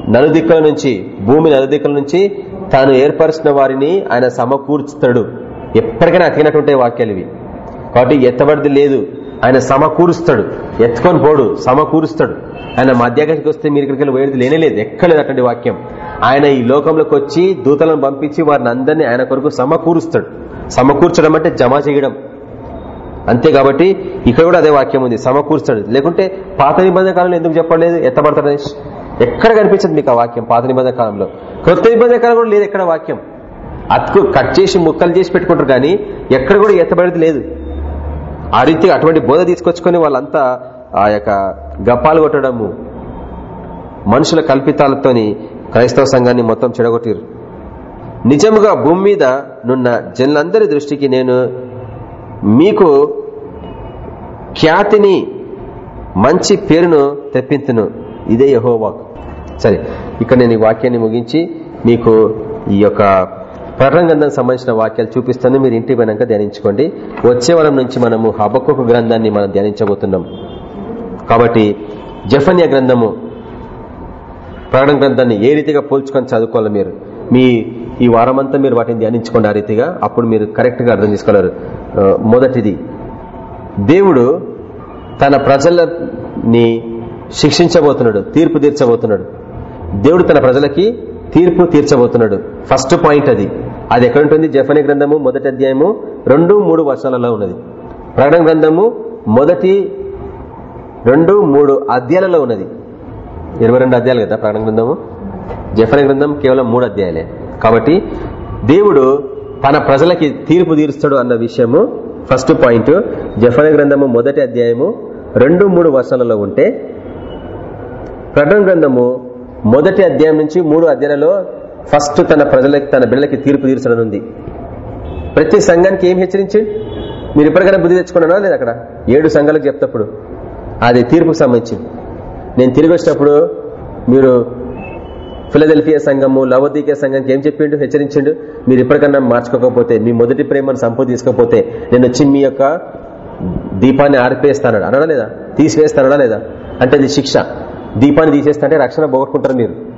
నలుదిక్కుల నుంచి భూమి నలుదిక్కుల నుంచి తాను ఏర్పరిచిన వారిని ఆయన సమకూర్చుతాడు. ఎప్పటికైనా అతికినటువంటి వాక్యాలు ఇవి. కాబట్టి ఎత్తబడిది లేదు. ఆయన సమకూరుస్తాడు. ఎత్తుకొని పోడు. సమకూరుస్తాడు. ఆయన మధ్యాకాశకి వస్తే మీరు ఇక్కడికి వెళ్ళి పోయేది లేనేలేదు ఎక్కలేదు అటువంటి వాక్యం. ఆయన ఈ లోకంలోకి వచ్చి దూతలను పంపించి వారిని అందరినీ ఆయన కొరకు సమకూరుస్తాడు. సమకూర్చడం అంటే జమ చేయడం. అంతే కాబట్టి ఇక్కడ కూడా అదే వాక్యం ఉంది. సమకూర్చాడు లేకుంటే పాత నిబంధన కాలంలో ఎందుకు చెప్పలేదు? ఎత్తబడతాడు ఎక్కడ కనిపించదు మీకు ఆ వాక్యం పాత నిబంధన కాలంలో? కొత్త నిబంధన కాలం కూడా లేదు ఎక్కడ వాక్యం. అతుకు కట్ చేసి ముక్కలు చేసి పెట్టుకుంటారు కానీ ఎక్కడ కూడా ఎత్తబడేది లేదు. ఆ రీతిగా అటువంటి బోధ తీసుకొచ్చుకొని వాళ్ళంతా ఆ యొక్క గప్పాలు కొట్టడము మనుషుల కల్పితాలతోని క్రైస్తవ సంఘాన్ని మొత్తం చెడగొట్టిరు నిజముగా భూమి మీద నున్న జనులందరి దృష్టికి నేను మీకు ఖ్యాతిని మంచి పేరును తెప్పించును ఇదే యహోవాక్. సరే ఇక్కడ నేను ఈ వాక్యాన్ని ముగించి మీకు ఈ యొక్క ప్రకటన సంబంధించిన వాక్యాలు చూపిస్తాను. మీరు ఇంటికి పోయినాక ధ్యానించుకోండి. వచ్చే వారం నుంచి మనము హబకొక గ్రంథాన్ని మనం ధ్యానించబోతున్నాం. కాబట్టి జఫన్య గ్రంథము ప్రకటన గ్రంథాన్ని ఏ రీతిగా పోల్చుకొని చదువుకోవాలి మీరు? మీ ఈ వారమంతా మీరు వాటిని ధ్యానించుకోండి ఆ రీతిగా. అప్పుడు మీరు కరెక్ట్గా అర్థం చేసుకోలేరు. మొదటిది దేవుడు తన ప్రజలని శిక్షించబోతున్నాడు తీర్పు తీర్చబోతున్నాడు. దేవుడు తన ప్రజలకి తీర్పు తీర్చబోతున్నాడు. ఫస్ట్ పాయింట్ అది. అది ఎక్కడ ఉంటుంది? జఫని గ్రంథము మొదటి అధ్యాయము రెండు మూడు వర్షాలలో ఉన్నది. ప్రకటన గ్రంథము మొదటి రెండు మూడు అధ్యాయాలలో ఉన్నది. ఇరవై రెండు అధ్యాయాలు కదా ప్రకటన గ్రంథము? జఫన గ్రంథం కేవలం మూడు అధ్యాయాలే. కాబట్టి దేవుడు తన ప్రజలకి తీర్పు తీరుస్తాడు అన్న విషయము ఫస్ట్ పాయింట్. జఫన గ్రంథము మొదటి అధ్యాయము రెండు మూడు వర్షాలలో ఉంటే ప్రకటన గ్రంథము మొదటి అధ్యాయం నుంచి మూడు అధ్యాయాలలో ఫస్ట్ తన ప్రజలకి తన బిడ్డలకి తీర్పు తీర్చడం ఉంది ప్రతి సంఘానికి ఏం హెచ్చరించి? మీరు ఇప్పటికైనా బుద్ధి తెచ్చుకున్నానా లేదు అక్కడ? ఏడు సంఘాలకు చెప్తప్పుడు. అది తీర్పుకు సంబంధించింది నేను తిరిగి వచ్చినప్పుడు మీరు ఫిలదెల్ఫియా సంఘము లవోదీకే సంఘానికి ఏం చెప్పిండు హెచ్చరించిండు? మీరు ఇప్పటికన్నా మార్చుకోకపోతే మీ మొదటి ప్రేమను సంపద తీసుకోకపోతే నేను వచ్చి మీ యొక్క దీపాన్ని ఆర్పేస్తానడా అనడా లేదా? తీసివేస్తానడా లేదా? అంటే అది శిక్ష. దీపాన్ని తీసేస్తా రక్షణ పోగొట్టుకుంటారు మీరు.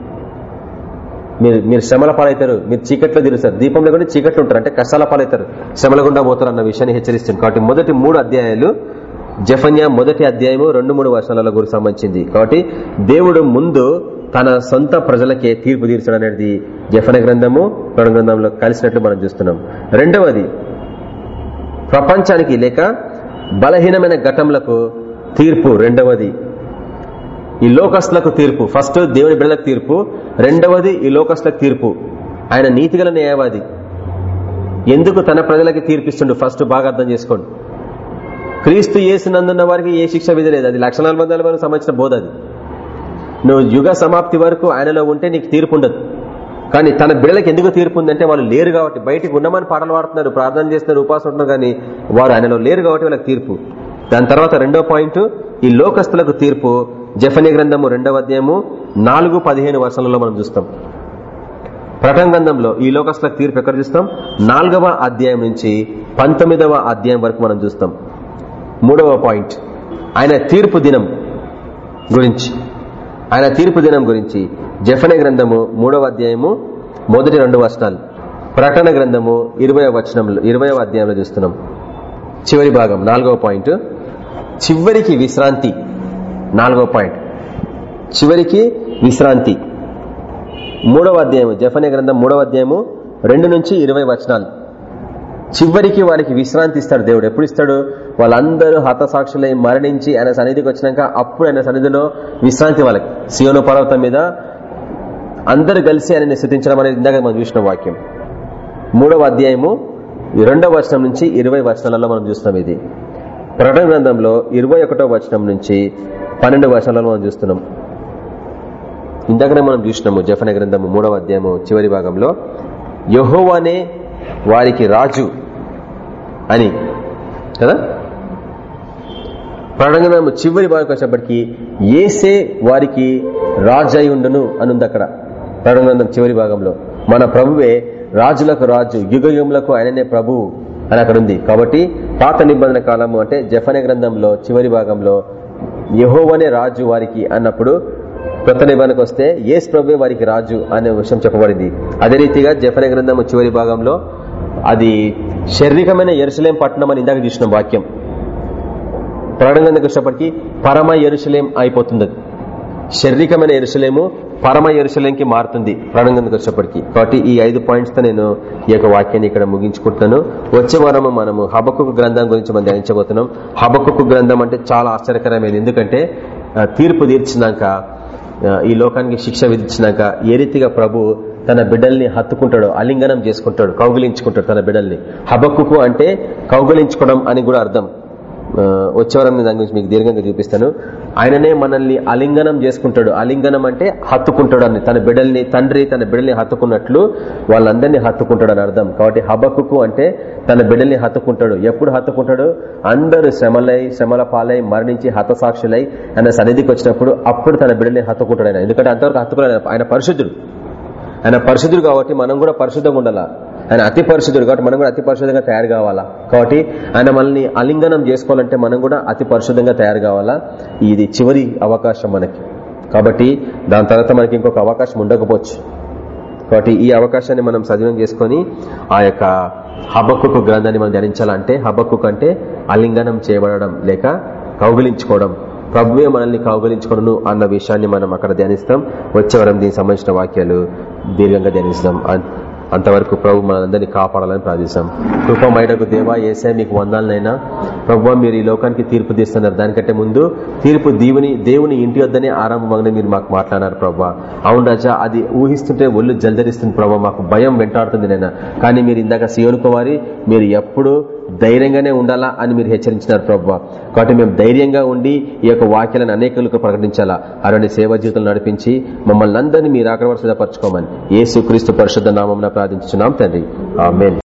మీరు మీరు శ్రమల పాలవుతారు మీరు చీకట్లో తిరుగుతారు. దీపంలో కూడా చీకట్లు ఉంటారు. అంటే కష్టాల పాలవుతారు శ్రమల గుండా పోతారు అన్న విషయాన్ని హెచ్చరిస్తుంది కాబట్టి మొదటి మూడు అధ్యాయాలు జఫన్యా మొదటి అధ్యాయము రెండు మూడు వర్షాల గురించి సంబంధించింది. కాబట్టి దేవుడు ముందు తన సొంత ప్రజలకే తీర్పు తీర్చడం అనేది జఫన గ్రంథము ప్రణ గ్రంథంలో కలిసినట్లు మనం చూస్తున్నాం. రెండవది ప్రపంచానికి లేక బలహీనమైన ఘటంలకు తీర్పు. రెండవది ఈ లోకస్తులకు తీర్పు. ఫస్ట్ దేవుని బిడ్డలకు తీర్పు. రెండవది ఈ లోకస్తులకు తీర్పు. ఆయన నీతిగల న్యాయవాది. ఎందుకు తన ప్రజలకి తీర్పిస్తుండు? ఫస్ట్ బాగా అర్థం చేసుకోండి. క్రీస్తు చేసినందున్న వారికి ఏ శిక్ష విధలేదు. అది లక్ష నలభై వరకు సంబంధించిన బోధ అది. నువ్వు యుగ సమాప్తి వరకు ఆయనలో ఉంటే నీకు తీర్పు ఉండదు. కానీ తన బిడ్డలకు ఎందుకు తీర్పు ఉందంటే వాళ్ళు లేరు కాబట్టి. బయటికి ఉన్నమని పాటలు పాడుతున్నారు ప్రార్థన చేస్తున్నారు ఉపాసం ఉంటున్నారు కానీ వారు ఆయనలో లేరు కాబట్టి వాళ్ళకి తీర్పు. దాని తర్వాత రెండో పాయింట్ ఈ లోకస్తులకు తీర్పు. జఫని గ్రంథము రెండవ అధ్యాయము నాలుగు పదిహేను వర్షాలలో మనం చూస్తాం. ప్రకటన గ్రంథంలో ఈ లోకస్ల తీర్పు ఎక్కడ చూస్తాం? నాలుగవ అధ్యాయం నుంచి పంతొమ్మిదవ అధ్యాయం వరకు మనం చూస్తాం. మూడవ పాయింట్. ఆయన తీర్పు దినం గురించి. ఆయన తీర్పు దినం గురించి జఫనే గ్రంథము మూడవ అధ్యాయము మొదటి రెండు వర్షాలు ప్రకటన గ్రంథము ఇరవై వచనంలో ఇరవై అధ్యాయంలో చూస్తున్నాం. చివరి భాగం నాలుగవ పాయింట్. చివరికి విశ్రాంతి. నాలుగో పాయింట్. చివరికి విశ్రాంతి. మూడవ అధ్యాయము జఫనే గ్రంథం మూడవ అధ్యాయము రెండు నుంచి ఇరవై వచనాలు. చివరికి వారికి విశ్రాంతి ఇస్తాడు దేవుడు. ఎప్పుడు ఇస్తాడు? వాళ్ళందరూ హతసాక్షులై మరణించి ఆయన సన్నిధికి వచ్చినాక అప్పుడు ఆయన సన్నిధిలో విశ్రాంతి వాళ్ళకి. సియోను పర్వతం మీద అందరూ కలిసి ఆయనని స్థుతించడం అనేది ఇందాక మనం చూసిన వాక్యం. మూడవ అధ్యాయము రెండవ వచనం నుంచి ఇరవై వచనాలలో మనం చూస్తున్నాం ఇది. ప్రకటన గ్రంథంలో ఇరవై ఒకటో వచనం నుంచి పన్నెండు వర్షాలలో మనం చూస్తున్నాం. ఇందాకనే మనం చూసినాము జఫన గ్రంథము మూడవ అధ్యాయము చివరి భాగంలో యహోవానే వారికి రాజు అని కదా? ప్రణంగనము చివరి భాగం వచ్చేప్పటికి ఏసే వారికి రాజు అయి ఉండును అనుంది అక్కడ ప్రణంగనం చివరి భాగంలో. మన ప్రభువే రాజులకు రాజు యుగ యుగములకు ఆయననే ప్రభువు అని అక్కడ ఉంది. కాబట్టి పాత నిబంధన కాలము అంటే జఫనే గ్రంథంలో చివరి భాగంలో యహోవనే రాజు వారికి అన్నప్పుడు కొత్త నిబంధనకు వస్తే ఏస్ ప్రభు వారికి రాజు అనే విషయం చెప్పబడింది. అదే రీతిగా జఫన గ్రంథము చివరి భాగంలో అది శారీరకమైన ఎరుసలేం పట్టణం అని ఇందాక చూసిన వాక్యం. ప్రాణంగా వచ్చినప్పటికీ పరమ ఎరుసలేం అయిపోతుంది. అది శారీరకమైన ఎరుసలేము పరమ ఎరుశలంకి మారుతుంది. ప్రాణగంధకు వచ్చేప్పటికి కాబట్టి ఈ ఐదు పాయింట్స్తో నేను ఈ యొక్క వాక్యాన్ని ఇక్కడ ముగించుకుంటున్నాను. వచ్చే వారము మనము హబక్కు గ్రంథం గురించి మనం ధ్యానించబోతున్నాం. హబక్కు గ్రంథం అంటే చాలా ఆశ్చర్యకరమైనది. ఎందుకంటే తీర్పు తీర్చినాక ఈ లోకానికి శిక్ష విధించినాక ఏ రీతిగా ప్రభు తన బిడ్డల్ని హత్తుకుంటాడు అలింగనం చేసుకుంటాడు కౌగులించుకుంటాడు తన బిడ్డల్ని. హబక్కుకు అంటే కౌగులించుకోవడం అని కూడా అర్థం. వచ్చేవరం దాని గురించి మీకు దీర్ఘంగా చూపిస్తాను. ఆయననే మనల్ని అలింగనం చేసుకుంటాడు. అలింగనం అంటే హత్తుకుంటాడు అని. తన బిడ్డల్ని తండ్రి తన బిడ్డల్ని హత్తుకున్నట్లు వాళ్ళందరినీ హత్తుకుంటాడు అని అర్థం. కాబట్టి హబక్కుకు అంటే తన బిడ్డల్ని హత్తుకుంటాడు. ఎప్పుడు హత్తుకుంటాడు? అందరూ శ్రమలై శ్రమల పాలై మరణించి హతసాక్షులై ఆయన సన్నిధికి వచ్చినప్పుడు అప్పుడు తన బిడ్డల్ని హత్తుకుంటాడు ఆయన. ఎందుకంటే అంతవరకు హత్తుకున్నాడు ఆయన పరిశుద్ధుడు. ఆయన పరిశుద్ధుడు కాబట్టి మనం కూడా పరిశుద్ధంగా ఉండాలా? ఆయన అతి పరిశుద్ధుడు కాబట్టి మనం కూడా అతి పరిశుద్ధంగా తయారు కావాలా? కాబట్టి ఆయన మనల్ని అలింగనం చేసుకోవాలంటే మనం కూడా అతి పరిశుద్ధంగా తయారు కావాలా? ఇది చివరి అవకాశం మనకి. కాబట్టి దాని తర్వాత మనకి ఇంకొక అవకాశం ఉండకపోవచ్చు. కాబట్టి ఈ అవకాశాన్ని మనం సజీవం చేసుకొని ఆ యొక్క హబక్కు గ్రంథాన్ని మనం ధ్యానించాలంటే హబక్కు కంటే అలింగనం చేయబడడం లేక కౌగిలించుకోవడం. ప్రభువే మనల్ని కౌగలించుకోను అన్న విషయాన్ని మనం అక్కడ ధ్యానిస్తాం. వచ్చే వరం దీనికి సంబంధించిన వాక్యాలు దీర్ఘంగా ధ్యానిస్తాం. అంతవరకు ప్రభు మనందరినీ కాపాడాలని ప్రార్థిస్తాం. కృపమైడకు దేవా ఏసే మీకు వందాలనైనా. ప్రభు మీరు ఈ లోకానికి తీర్పు తీస్తున్నారు. దానికంటే ముందు తీర్పు దీవుని దేవుని ఇంటి వద్దనే ఆరంభంగానే మీరు మాకు మాట్లాడారు ప్రభా. అవును రాజా అది ఊహిస్తుంటే ఒళ్ళు జల్దరిస్తుంది ప్రభా. మాకు భయం వెంటాడుతుంది నైనా. కానీ మీరు ఇందాక సియోనుకోవారి మీరు ఎప్పుడు ధైర్యంగానే ఉండాలా అని మీరు హెచ్చరించినారు ప్రభావ కాబట్టి మేము ధైర్యంగా ఉండి ఈ యొక్క వాక్యాలను అనేకులకు ప్రకటించాలా. అలాంటి సేవా జీవితం నడిపించి మమ్మల్ని అందరినీ మీరు ఆకర్షపరచుకోమని ఏ సుక్రీస్తు పరిశుద్ధ నామం ప్రార్థించున్నాం తండ్రి. ఆమెన్.